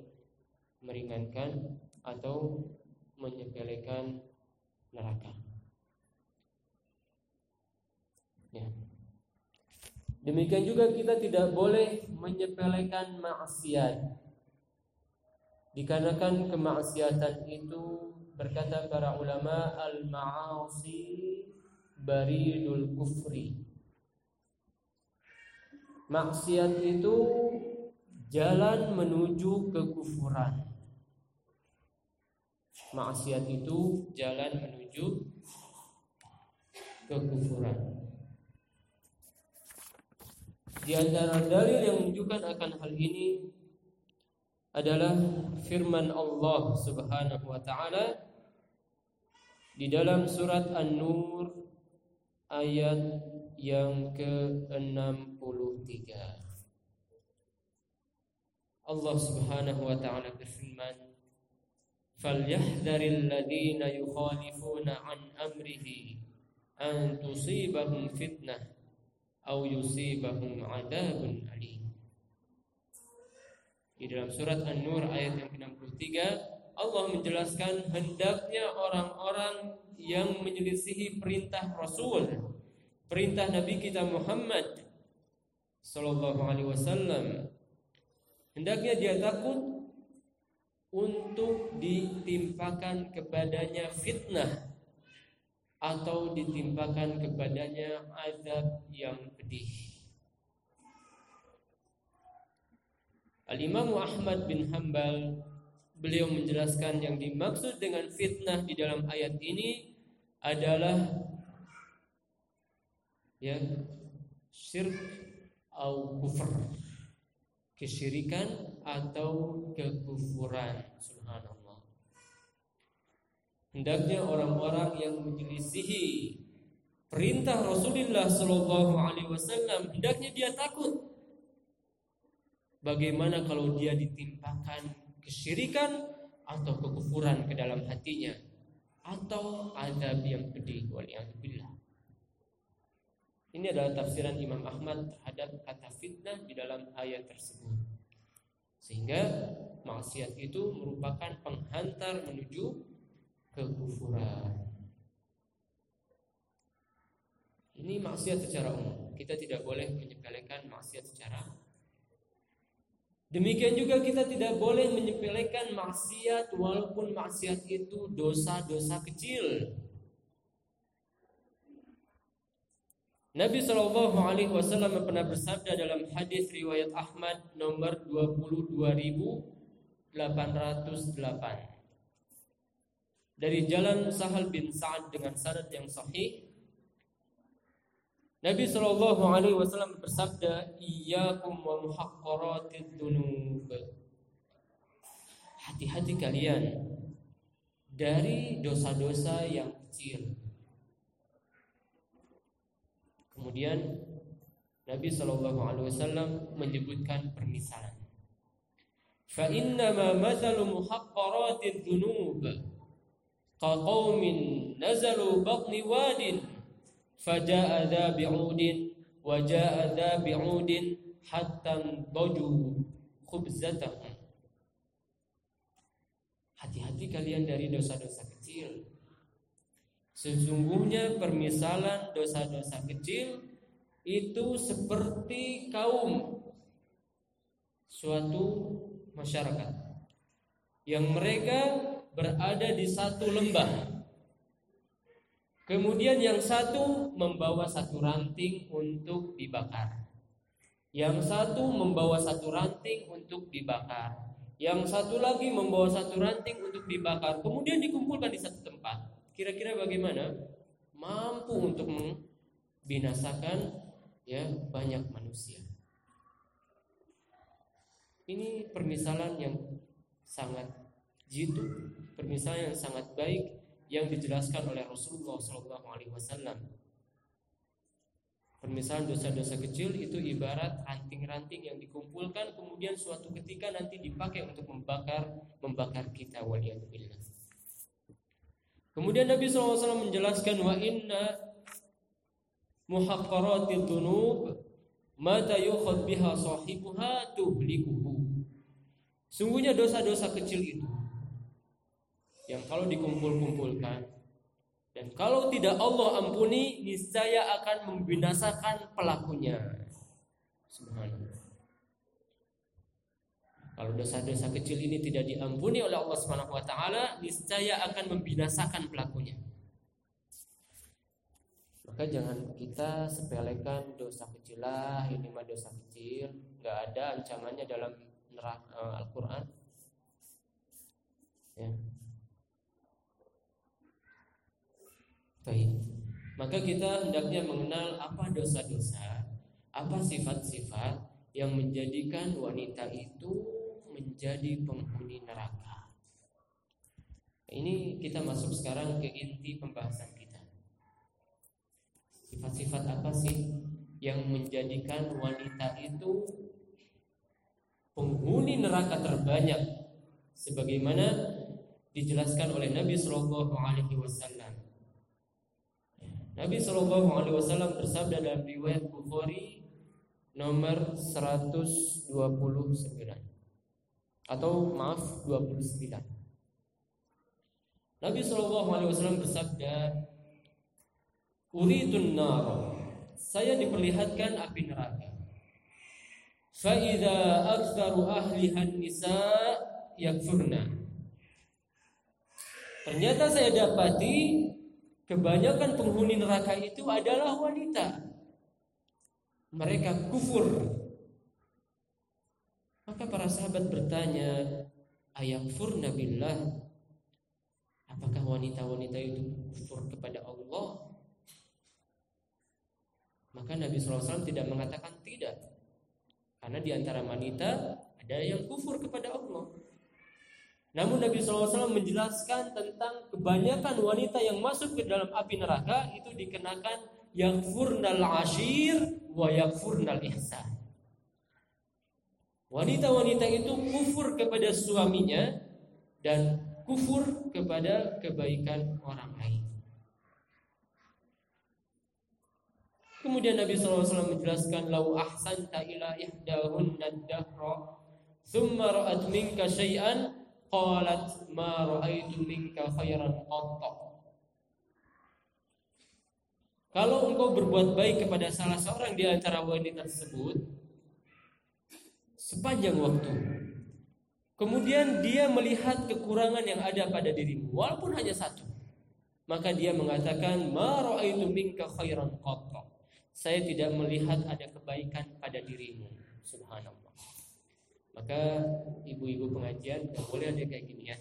meringankan atau menyepelekan neraka. Ya. Demikian juga kita tidak boleh menyepelekan maksiat Dikarenakan kemaksiatan itu berkata para ulama al-ma'asi baridul kufri. Maksiat itu jalan menuju kekufuran. Maksiat itu jalan menuju kekufuran. Di antara dalil yang menunjukkan akan hal ini adalah firman Allah Subhanahu wa taala di dalam surat An-Nur ayat yang ke-63. Allah Subhanahu wa taala berfirman, "Falyahdharil ladzina yukhalifuna an amrihi an tusibahum fitnah aw yusibahum adzabun alim." Di dalam surat An-Nur ayat yang ke-63 Allah menjelaskan hendaknya orang-orang yang menyelisihi perintah Rasul, perintah Nabi kita Muhammad sallallahu alaihi wasallam. Hendaknya dia takut untuk ditimpakan kepadanya fitnah atau ditimpakan kepadanya azab yang pedih. Al-Imam Ahmad bin Hanbal beliau menjelaskan yang dimaksud dengan fitnah di dalam ayat ini adalah ya syirk atau kufur kesyirikan atau kekufuran subhanallah hendaknya orang-orang yang menyelisihi perintah Rasulullah Shallallahu Alaihi Wasallam hendaknya dia takut bagaimana kalau dia ditimpakan kesyirikan atau kekufuran ke dalam hatinya atau azab yang pedih waliyadzubillah. Ini adalah tafsiran Imam Ahmad terhadap kata fitnah di dalam ayat tersebut. Sehingga maksiat itu merupakan penghantar menuju kekufuran. Ini maksiat secara umum. Kita tidak boleh menyepelekan maksiat secara Demikian juga kita tidak boleh menyepelekan maksiat walaupun maksiat itu dosa-dosa kecil. Nabi Shallallahu Alaihi Wasallam pernah bersabda dalam hadis riwayat Ahmad nomor 22.808 dari jalan Sahal bin Sa'ad dengan sanad yang sahih Nabi Shallallahu Alaihi Wasallam bersabda, "Iyyakum wa muhaqqaratid dunub." Hati-hati kalian dari dosa-dosa yang kecil. Kemudian Nabi Shallallahu Alaihi Wasallam menyebutkan permisalan. Fa inna ma mathalu muhaqqaratid dunub qaumin nazalu batni wadin faja'a dha bi'udin wa ja'a dha bi'udin hatta baju khubzatahum Hati-hati kalian dari dosa-dosa kecil. Sesungguhnya permisalan dosa-dosa kecil itu seperti kaum suatu masyarakat yang mereka berada di satu lembah Kemudian yang satu membawa satu ranting untuk dibakar. Yang satu membawa satu ranting untuk dibakar. Yang satu lagi membawa satu ranting untuk dibakar. Kemudian dikumpulkan di satu tempat. Kira-kira bagaimana? Mampu untuk membinasakan ya banyak manusia. Ini permisalan yang sangat jitu, permisalan yang sangat baik yang dijelaskan oleh Rasulullah Shallallahu Alaihi Wasallam. Permisalan dosa-dosa kecil itu ibarat ranting-ranting yang dikumpulkan kemudian suatu ketika nanti dipakai untuk membakar membakar kita waliyadzubillah. Kemudian Nabi SAW menjelaskan wa inna muhaqqaratil dunub mata yukhad biha sahibuha tuhlikuhu. Sungguhnya dosa-dosa kecil itu yang kalau dikumpul-kumpulkan dan kalau tidak Allah ampuni niscaya akan membinasakan pelakunya. Subhanallah. Kalau dosa-dosa kecil ini tidak diampuni oleh Allah Subhanahu wa taala, niscaya akan membinasakan pelakunya. Maka jangan kita sepelekan dosa kecil lah, ini mah dosa kecil, nggak ada ancamannya dalam neraka uh, Al-Qur'an. Ya. Baik. Maka kita hendaknya mengenal apa dosa-dosa, apa sifat-sifat yang menjadikan wanita itu menjadi penghuni neraka. Ini kita masuk sekarang ke inti pembahasan kita. Sifat-sifat apa sih yang menjadikan wanita itu penghuni neraka terbanyak sebagaimana dijelaskan oleh Nabi Shallallahu alaihi wasallam. Nabi Shallallahu alaihi wasallam bersabda dalam riwayat Bukhari nomor 129 atau maaf 29. Nabi Shallallahu Alaihi Wasallam bersabda, Uridun nar, saya diperlihatkan api neraka. Faida aktsaru ahlihan nisa yakfurna. Ternyata saya dapati kebanyakan penghuni neraka itu adalah wanita. Mereka kufur. Maka para sahabat bertanya, ayakfurna billah Apakah wanita-wanita itu kufur kepada Allah? Maka Nabi SAW tidak mengatakan tidak. Karena di antara wanita ada yang kufur kepada Allah. Namun Nabi SAW menjelaskan tentang kebanyakan wanita yang masuk ke dalam api neraka itu dikenakan yang furnal ashir wa yang furnal ihsan. Wanita-wanita itu kufur kepada suaminya dan kufur kepada kebaikan orang lain. Kemudian Nabi SAW menjelaskan lau ahsanta ila ihdahunna dahra thumma ra'at minka syai'an qalat ma ra'aitu minka khairan qatta Kalau engkau berbuat baik kepada salah seorang di antara wanita tersebut sepanjang waktu Kemudian dia melihat kekurangan yang ada pada dirimu walaupun hanya satu. Maka dia mengatakan ma raaitu minka khairan. Saya tidak melihat ada kebaikan pada dirimu. Subhanallah. Maka ibu-ibu pengajian tidak boleh ada kayak gini ya.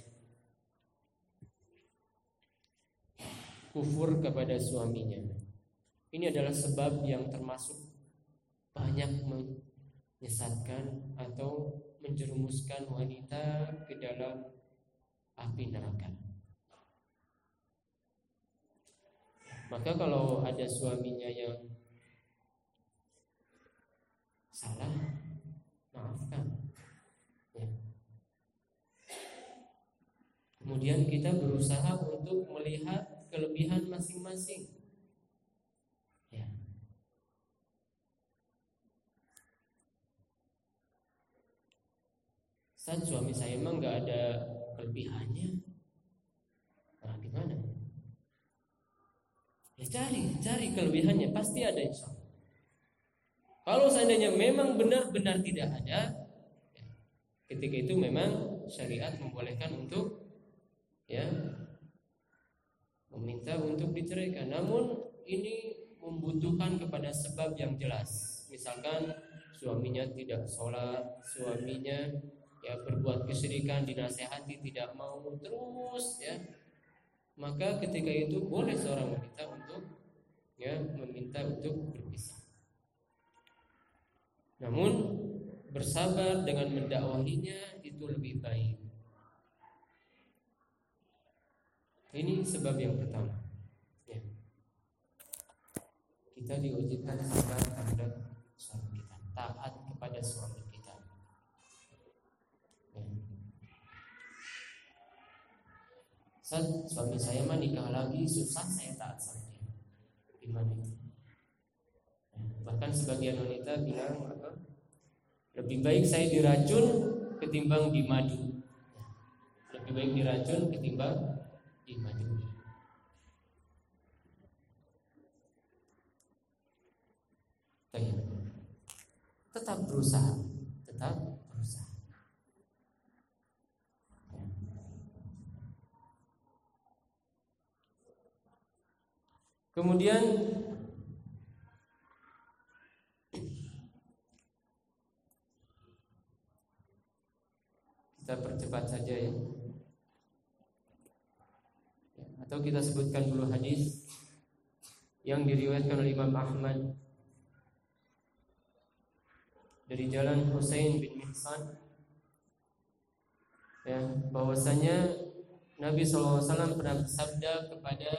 Kufur kepada suaminya. Ini adalah sebab yang termasuk banyak menyesatkan atau menjerumuskan wanita ke dalam api neraka. Maka kalau ada suaminya yang salah, maafkan. Ya. Kemudian kita berusaha untuk melihat kelebihan masing-masing. Saat suami saya emang nggak ada kelebihannya. Nah, gimana? Ya cari, cari kelebihannya pasti ada insya Allah. Kalau seandainya memang benar-benar tidak ada, ya, ketika itu memang syariat membolehkan untuk ya meminta untuk diceraikan. Namun ini membutuhkan kepada sebab yang jelas. Misalkan suaminya tidak sholat, suaminya ya berbuat kesyirikan dinasehati tidak mau terus ya. Maka ketika itu boleh seorang wanita untuk ya meminta untuk berpisah. Namun bersabar dengan mendakwahinya itu lebih baik. Ini sebab yang pertama ya. kita diujikan sabar terhadap suami kita taat kepada suami Ustaz, suami saya mah nikah lagi susah saya taat dia. Gimana itu? Bahkan sebagian wanita bilang apa? Lebih baik saya diracun ketimbang dimadu. Lebih baik diracun ketimbang dimadu. Tetap berusaha, tetap Kemudian kita percepat saja ya. Atau kita sebutkan dulu hadis yang diriwayatkan oleh Imam Ahmad dari jalan Husain bin Mihsan ya bahwasanya Nabi SAW pernah bersabda kepada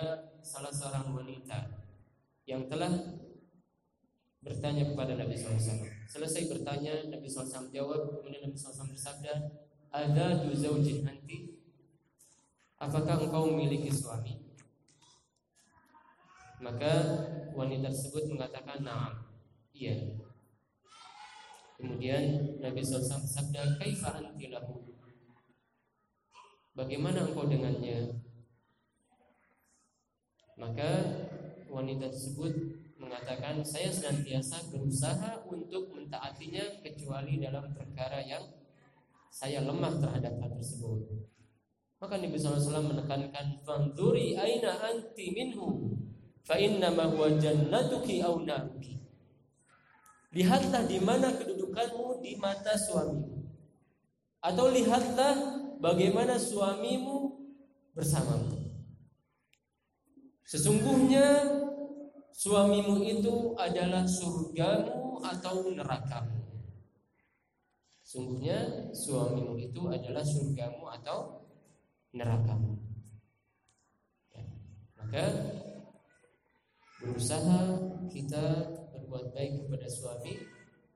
salah seorang wanita yang telah bertanya kepada Nabi SAW. Selesai bertanya, Nabi SAW jawab, kemudian Nabi SAW bersabda, ada dua zaujin anti. Apakah engkau memiliki suami? Maka wanita tersebut mengatakan, nah, iya. Kemudian Nabi SAW bersabda, kaifa anti lahu? Bagaimana engkau dengannya? Maka wanita tersebut mengatakan saya senantiasa berusaha untuk mentaatinya kecuali dalam perkara yang saya lemah terhadap hal tersebut. Maka Nabi SAW menekankan Fanduri aina anti minhu Fa innama huwa jannatuki au naruki. Lihatlah di mana kedudukanmu di mata suamimu. Atau lihatlah bagaimana suamimu bersamamu Sesungguhnya suamimu itu adalah surgamu atau nerakamu. Sungguhnya suamimu itu adalah surgamu atau nerakamu. Ya. Maka berusaha kita berbuat baik kepada suami,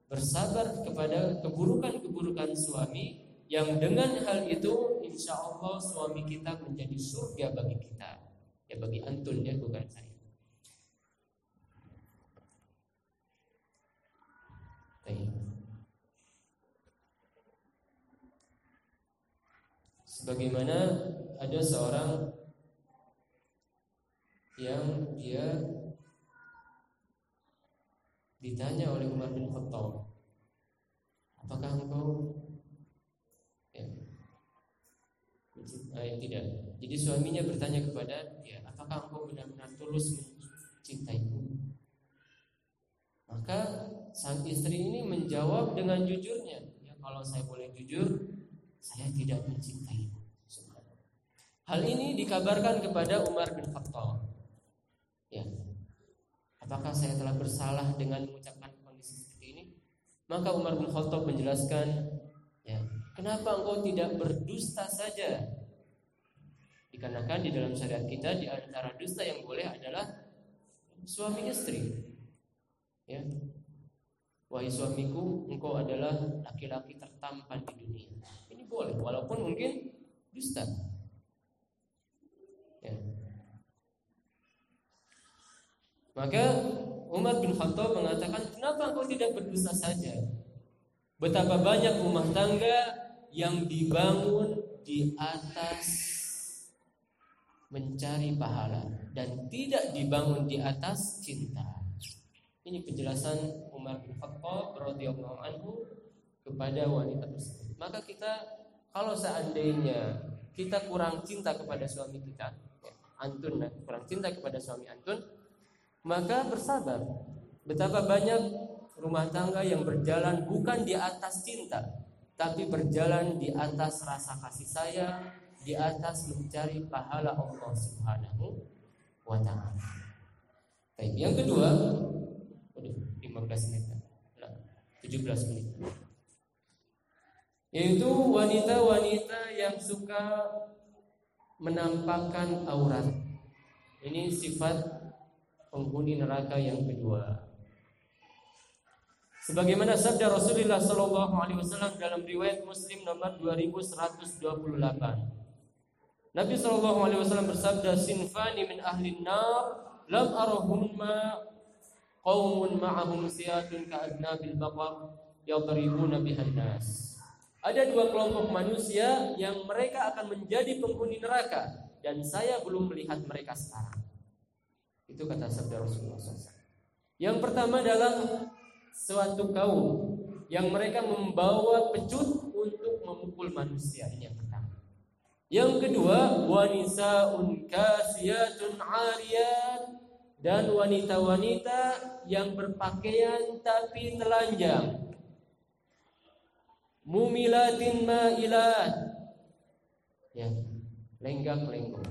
bersabar kepada keburukan-keburukan suami yang dengan hal itu insya Allah suami kita menjadi surga bagi kita ya bagi antun ya bukan saya. Sebagaimana ada seorang yang dia ditanya oleh Umar bin Khattab, apakah engkau ya, eh, tidak jadi suaminya bertanya kepada dia, apakah engkau benar-benar tulus mencintaiku? Maka sang istri ini menjawab dengan jujurnya, ya kalau saya boleh jujur, saya tidak mencintaimu. Hal ini dikabarkan kepada Umar bin Khattab. Ya. Apakah saya telah bersalah dengan mengucapkan kondisi seperti ini? Maka Umar bin Khattab menjelaskan, ya, kenapa engkau tidak berdusta saja Dikarenakan di dalam syariat kita di antara dusta yang boleh adalah suami istri. Ya. Wahai suamiku, engkau adalah laki-laki tertampan di dunia. Ini boleh, walaupun mungkin dusta. Ya. Maka Umar bin Khattab mengatakan, kenapa engkau tidak berdusta saja? Betapa banyak rumah tangga yang dibangun di atas mencari pahala dan tidak dibangun di atas cinta. Ini penjelasan Umar bin Khattab radhiyallahu anhu kepada wanita tersebut. Maka kita kalau seandainya kita kurang cinta kepada suami kita, ya, antun ya, kurang cinta kepada suami antun, maka bersabar. Betapa banyak rumah tangga yang berjalan bukan di atas cinta, tapi berjalan di atas rasa kasih sayang, di atas mencari pahala Allah Subhanahu wa taala. Baik, yang kedua, waduh, 15 menit. 17 menit. Yaitu wanita-wanita yang suka menampakkan aurat. Ini sifat penghuni neraka yang kedua. Sebagaimana sabda Rasulullah Shallallahu Alaihi Wasallam dalam riwayat Muslim nomor 2128. Nabi Shallallahu Alaihi Wasallam bersabda, "Sinfani min ahli nar, lam arahumma qaumun ma'ahum siyatun ka'adnabil baqar yadribuna bihan nas." Ada dua kelompok manusia yang mereka akan menjadi penghuni neraka dan saya belum melihat mereka sekarang. Itu kata sabda Rasulullah SAW. Yang pertama adalah suatu kaum yang mereka membawa pecut untuk memukul manusia. Ini yang yang kedua, wanita unkasiyatun ariyat dan wanita-wanita yang berpakaian tapi telanjang. Mumilatin ma'ilat. Ya, lenggak-lenggok.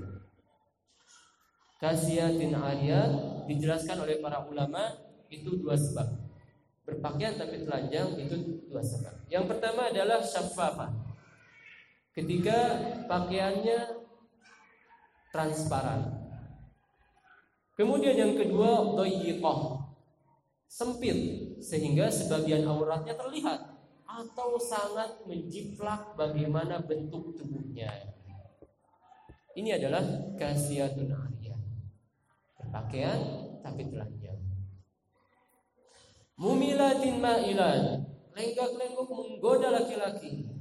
Kasiatin ariyat dijelaskan oleh para ulama itu dua sebab. Berpakaian tapi telanjang itu dua sebab. Yang pertama adalah syafafah Ketika pakaiannya transparan. Kemudian yang kedua, doyikoh, sempit sehingga sebagian auratnya terlihat atau sangat menjiplak bagaimana bentuk tubuhnya. Ini adalah kasiatun ariyah. Berpakaian tapi telanjang. Mumilatin ma'ilan, lenggak-lenggok menggoda laki-laki.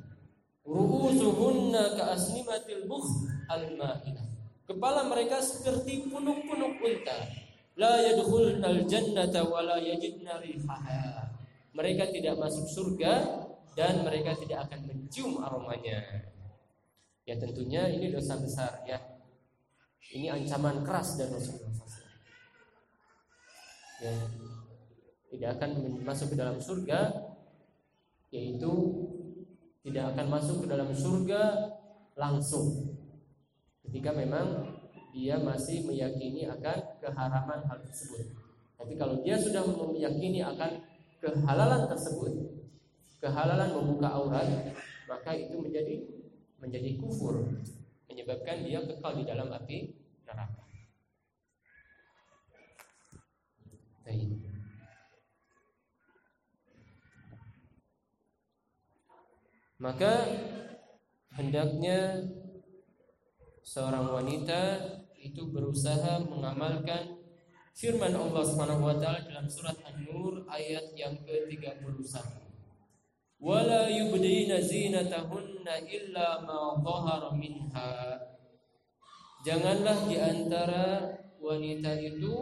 Ru'usuhunna ka'asnimatil bukh al-ma'ilah. Kepala mereka seperti punuk-punuk unta. La yadkhulnal jannata wa la yajidna rihaha. Mereka tidak masuk surga dan mereka tidak akan mencium aromanya. Ya tentunya ini dosa besar ya. Ini ancaman keras dari Rasulullah SAW. Ya, tidak akan masuk ke dalam surga yaitu tidak akan masuk ke dalam surga langsung ketika memang dia masih meyakini akan keharaman hal tersebut. Tapi kalau dia sudah meyakini akan kehalalan tersebut, kehalalan membuka aurat, maka itu menjadi menjadi kufur, menyebabkan dia kekal di dalam api neraka. Baik. Maka hendaknya seorang wanita itu berusaha mengamalkan firman Allah Subhanahu wa taala dalam surat An-Nur ayat yang ke-31 wala yubdina zinatahunna illa ma dhahara minha. Janganlah di antara wanita itu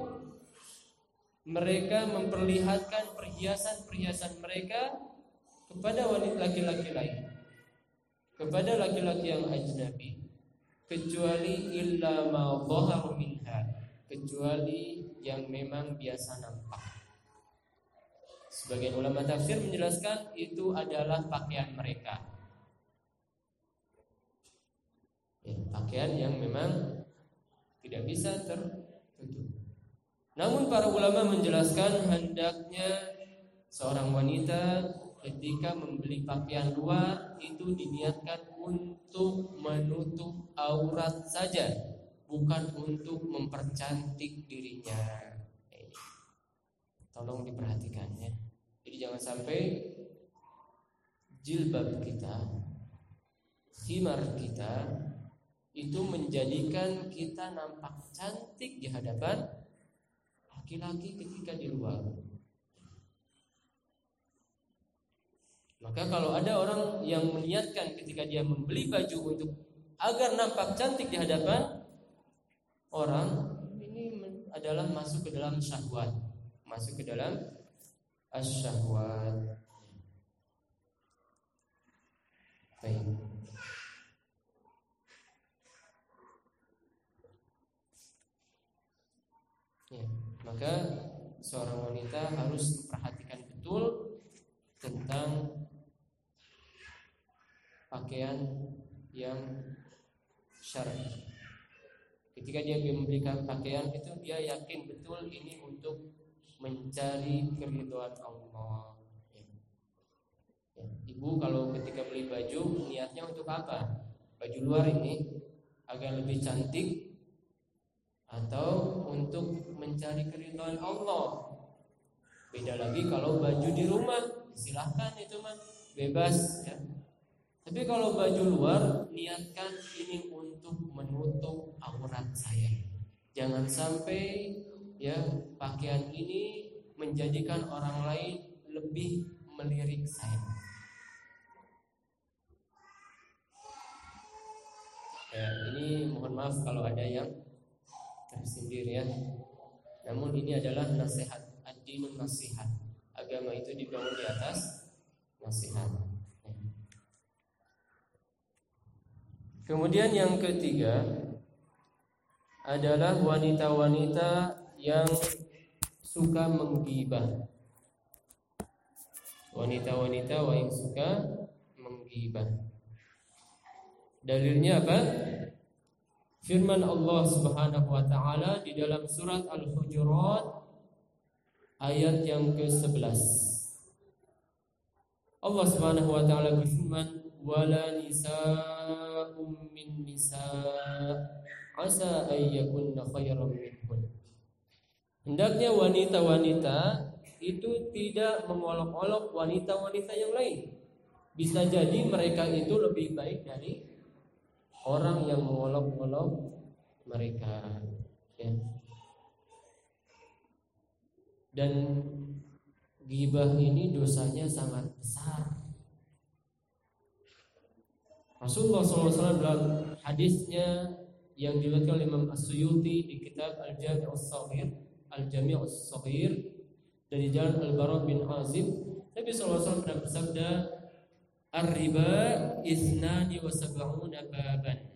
mereka memperlihatkan perhiasan-perhiasan mereka kepada wanita laki-laki lain kepada laki-laki yang ajnabi kecuali illa ma dhahara minha kecuali yang memang biasa nampak Sebagian ulama tafsir menjelaskan itu adalah pakaian mereka. Ya, pakaian yang memang tidak bisa tertutup. Namun para ulama menjelaskan hendaknya seorang wanita ketika membeli pakaian luar itu diniatkan untuk menutup aurat saja, bukan untuk mempercantik dirinya. Tolong diperhatikannya. Jadi jangan sampai jilbab kita, khimar kita itu menjadikan kita nampak cantik di hadapan laki-laki ketika di luar. Maka kalau ada orang yang meniatkan ketika dia membeli baju untuk agar nampak cantik di hadapan orang, ini adalah masuk ke dalam syahwat, masuk ke dalam asyahwat Baik. Ya, maka seorang wanita harus memperhatikan betul tentang pakaian yang syar'i. Ketika dia membelikan pakaian itu dia yakin betul ini untuk mencari keridhaan Allah. Ya. Ibu kalau ketika beli baju niatnya untuk apa? Baju luar ini agar lebih cantik atau untuk mencari keridhaan Allah. Beda lagi kalau baju di rumah, silahkan itu mah bebas ya. Tapi kalau baju luar niatkan ini untuk menutup aurat saya. Jangan sampai ya pakaian ini menjadikan orang lain lebih melirik saya. Ya, ini mohon maaf kalau ada yang tersindir ya. Namun ini adalah nasihat, ad-dinun nasihat. Agama itu dibangun di atas nasihat. Kemudian yang ketiga adalah wanita-wanita yang suka menggibah. Wanita-wanita yang suka menggibah. Dalilnya apa? Firman Allah Subhanahu wa taala di dalam surat Al-Hujurat ayat yang ke-11. Allah Subhanahu wa taala berfirman, "Wala nisa'um min nisa' asa ayyakunna khairan minhun. Hendaknya wanita-wanita itu tidak mengolok-olok wanita-wanita yang lain. Bisa jadi mereka itu lebih baik dari orang yang mengolok-olok mereka. Ya. Dan gibah ini dosanya sangat besar. Rasulullah SAW dalam hadisnya yang diriwayatkan oleh Imam As-Suyuti di kitab Al-Jami' As-Saghir, Al-Jami' As-Saghir dari jalan Al-Bara bin Azib, Nabi SAW pernah bersabda, Ar-riba isnani wa sab'una baban.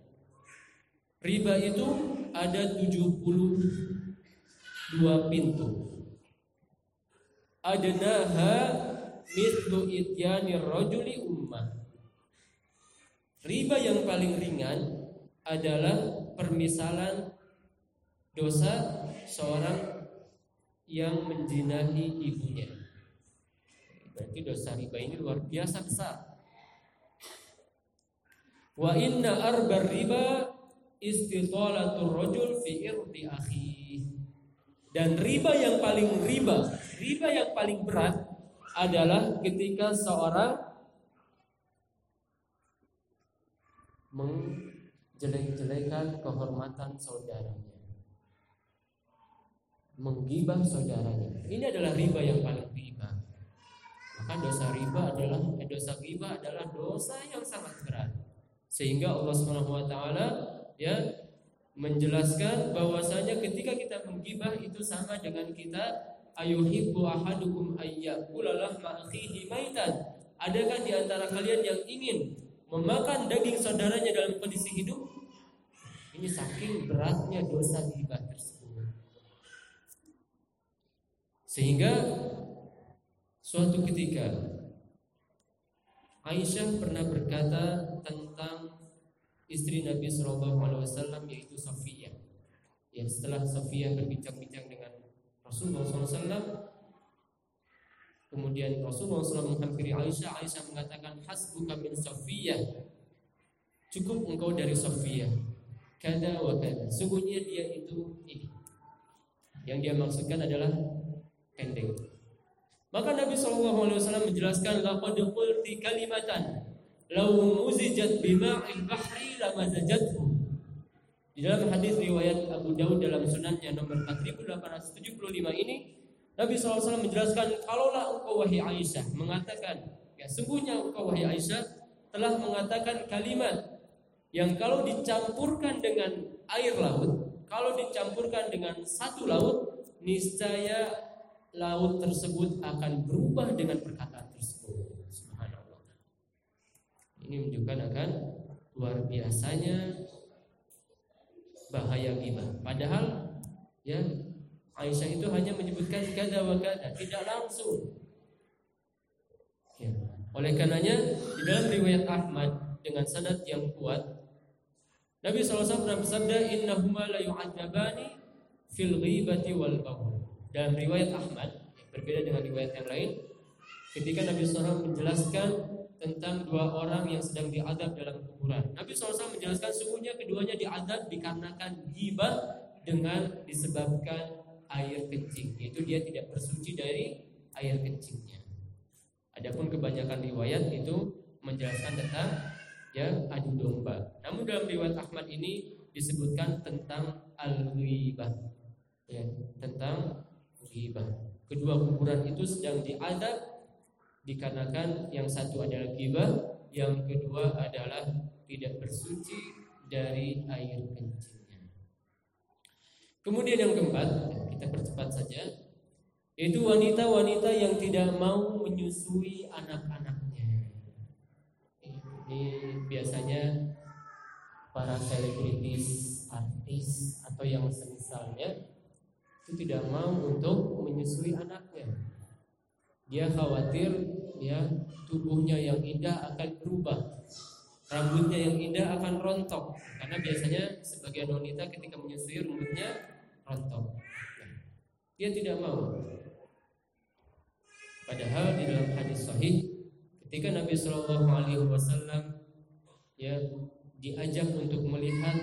Riba itu ada 72 pintu. Adnaha mithlu ityani rajuli ummah. Riba yang paling ringan adalah permisalan dosa seorang yang menjinahi ibunya. Berarti dosa riba ini luar biasa besar. Wa inna arbar riba istitalatul rajul fi irdi akhi. Dan riba yang paling riba, riba yang paling berat adalah ketika seorang menjelek-jelekan kehormatan saudaranya. Menggibah saudaranya. Ini adalah riba yang paling riba. Maka dosa riba adalah eh, dosa riba adalah dosa yang sangat berat. Sehingga Allah Subhanahu wa taala ya menjelaskan bahwasanya ketika kita menggibah itu sama dengan kita ayuhibbu ahadukum ayyakula ma'akhihi maitan. Adakah di antara kalian yang ingin memakan daging saudaranya dalam kondisi hidup? Ini saking beratnya dosa gibah tersebut. Sehingga suatu ketika Aisyah pernah berkata tentang istri Nabi Shallallahu Alaihi Wasallam yaitu Sofia. Ya setelah Sofia berbincang-bincang dengan Rasulullah SAW, kemudian Rasulullah SAW menghampiri Aisyah. Aisyah mengatakan hasbuka min Sofia. Cukup engkau dari Sofia. Kada wa kada. Sungguhnya dia itu ini. Yang dia maksudkan adalah pendek. Maka Nabi SAW menjelaskan laqad qulti kalimatan law muzijat bima'il bahri lamazajathu. Di dalam hadis riwayat Abu Daud dalam sunannya nomor 4875 ini Nabi SAW menjelaskan kalaulah engkau wahai Aisyah mengatakan ya sungguhnya engkau wahai Aisyah telah mengatakan kalimat yang kalau dicampurkan dengan air laut kalau dicampurkan dengan satu laut niscaya laut tersebut akan berubah dengan perkataan tersebut subhanallah ini menunjukkan akan luar biasanya bahaya ghibah. Padahal ya Aisyah itu hanya menyebutkan kada wa kada, tidak langsung. Ya. Oleh karenanya di dalam riwayat Ahmad dengan sanad yang kuat Nabi SAW pernah bersabda innahuma la yu'adzabani fil ghibati wal bawl. Dalam riwayat Ahmad berbeda dengan riwayat yang lain ketika Nabi SAW menjelaskan tentang dua orang yang sedang diadab dalam kuburan. Nabi SAW menjelaskan sungguhnya keduanya diadab dikarenakan ghibah dengan disebabkan air kencing. Itu dia tidak bersuci dari air kencingnya. Adapun kebanyakan riwayat itu menjelaskan tentang ya adu domba. Namun dalam riwayat Ahmad ini disebutkan tentang al-ghibah. Ya, tentang ghibah. Kedua kuburan itu sedang diadab dikarenakan yang satu adalah gibah, yang kedua adalah tidak bersuci dari air kencingnya. Kemudian yang keempat, kita percepat saja, yaitu wanita-wanita yang tidak mau menyusui anak-anaknya. Ini biasanya para selebritis, artis atau yang semisalnya itu tidak mau untuk menyusui anaknya. Dia khawatir ya tubuhnya yang indah akan berubah rambutnya yang indah akan rontok karena biasanya sebagian wanita ketika menyusui rambutnya rontok dia tidak mau. Padahal di dalam hadis sahih ketika Nabi Shallallahu Alaihi Wasallam ya diajak untuk melihat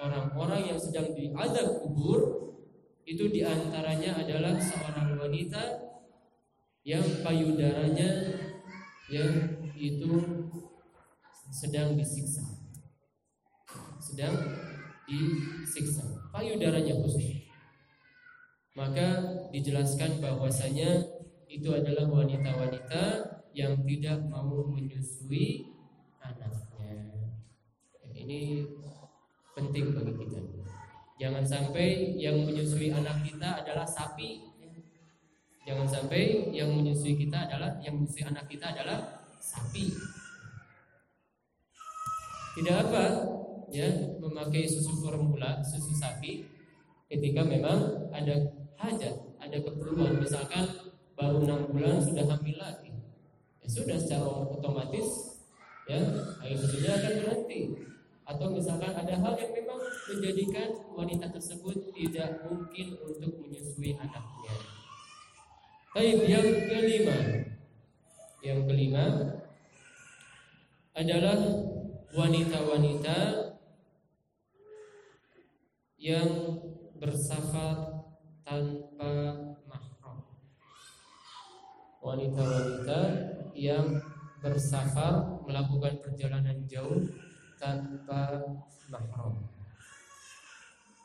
orang-orang yang sedang diadab kubur itu di antaranya adalah seorang wanita yang payudaranya yang itu sedang disiksa. Sedang disiksa. Payudaranya khusus maka dijelaskan bahwasanya itu adalah wanita-wanita yang tidak mau menyusui anaknya. Ini penting bagi kita. Jangan sampai yang menyusui anak kita adalah sapi. Jangan sampai yang menyusui kita adalah yang menyusui anak kita adalah sapi. Tidak apa ya memakai susu formula, susu sapi ketika memang ada hajat, ada keperluan. Misalkan baru enam bulan sudah hamil lagi, ya sudah secara otomatis ya air susunya akan berhenti. Atau misalkan ada hal yang memang menjadikan wanita tersebut tidak mungkin untuk menyusui anaknya. Baik, yang kelima, yang kelima adalah wanita-wanita yang bersafar tanpa mahram. Wanita-wanita yang bersafar melakukan perjalanan jauh tanpa mahram.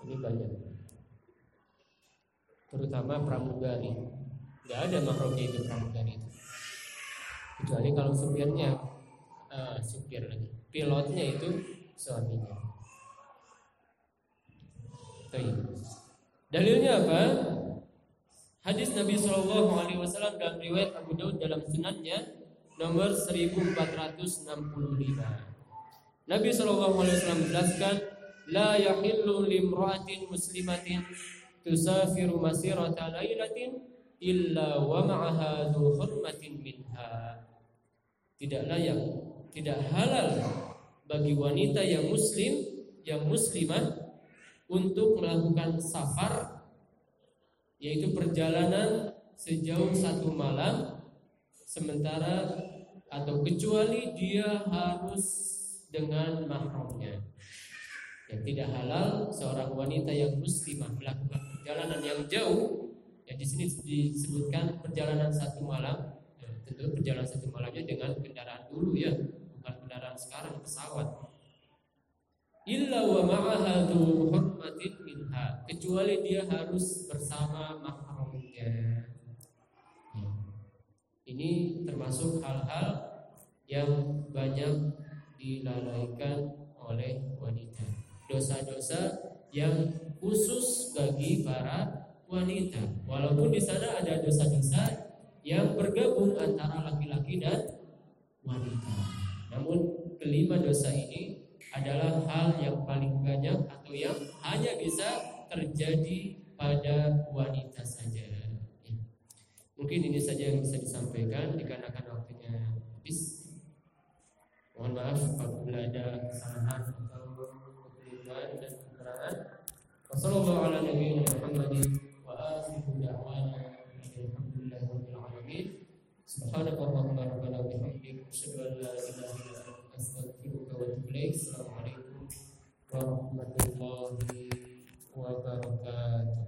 Ini banyak. Terutama pramugari. Tidak ada mahramnya itu pramugari itu. Kecuali kalau supirnya uh, supir lagi pilotnya itu suaminya. Dalilnya apa? Hadis Nabi Shallallahu Alaihi Wasallam dalam riwayat Abu Daud dalam sunannya nomor 1465. Nabi Shallallahu Alaihi Wasallam menjelaskan, لا يحل لامرأة مسلمة تسافر مسيرة ليلة إلا ومعها ذو حرمة منها tidak layak tidak halal bagi wanita yang muslim, yang muslimah untuk melakukan safar yaitu perjalanan sejauh satu malam sementara atau kecuali dia harus dengan mahramnya. Yang tidak halal seorang wanita yang muslimah melakukan perjalanan yang jauh. Ya di sini disebutkan perjalanan satu malam. Ya, tentu perjalanan satu malamnya dengan kendaraan dulu ya. Bukan kendaraan sekarang pesawat illa wa ma'aha hurmatin minha. Kecuali dia harus bersama mahramnya ya. ini termasuk hal-hal yang banyak dilalaikan oleh wanita. Dosa-dosa yang khusus bagi para wanita. Walaupun di sana ada dosa-dosa yang bergabung antara laki-laki dan wanita. Namun kelima dosa ini adalah hal yang paling banyak atau yang hanya bisa terjadi pada wanita saja. Ya. Mungkin ini saja yang bisa disampaikan dikarenakan waktunya habis. Mohon maaf apabila ada kesalahan atau kekeliruan dan kekurangan. Wassalamualaikum warahmatullahi wabarakatuh. Subhanakallahumma rabbana bihamdik asyhadu an la ilaha illa anta astaghfiruka wa atubu ilaik. Assalamualaikum warahmatullahi wabarakatuh.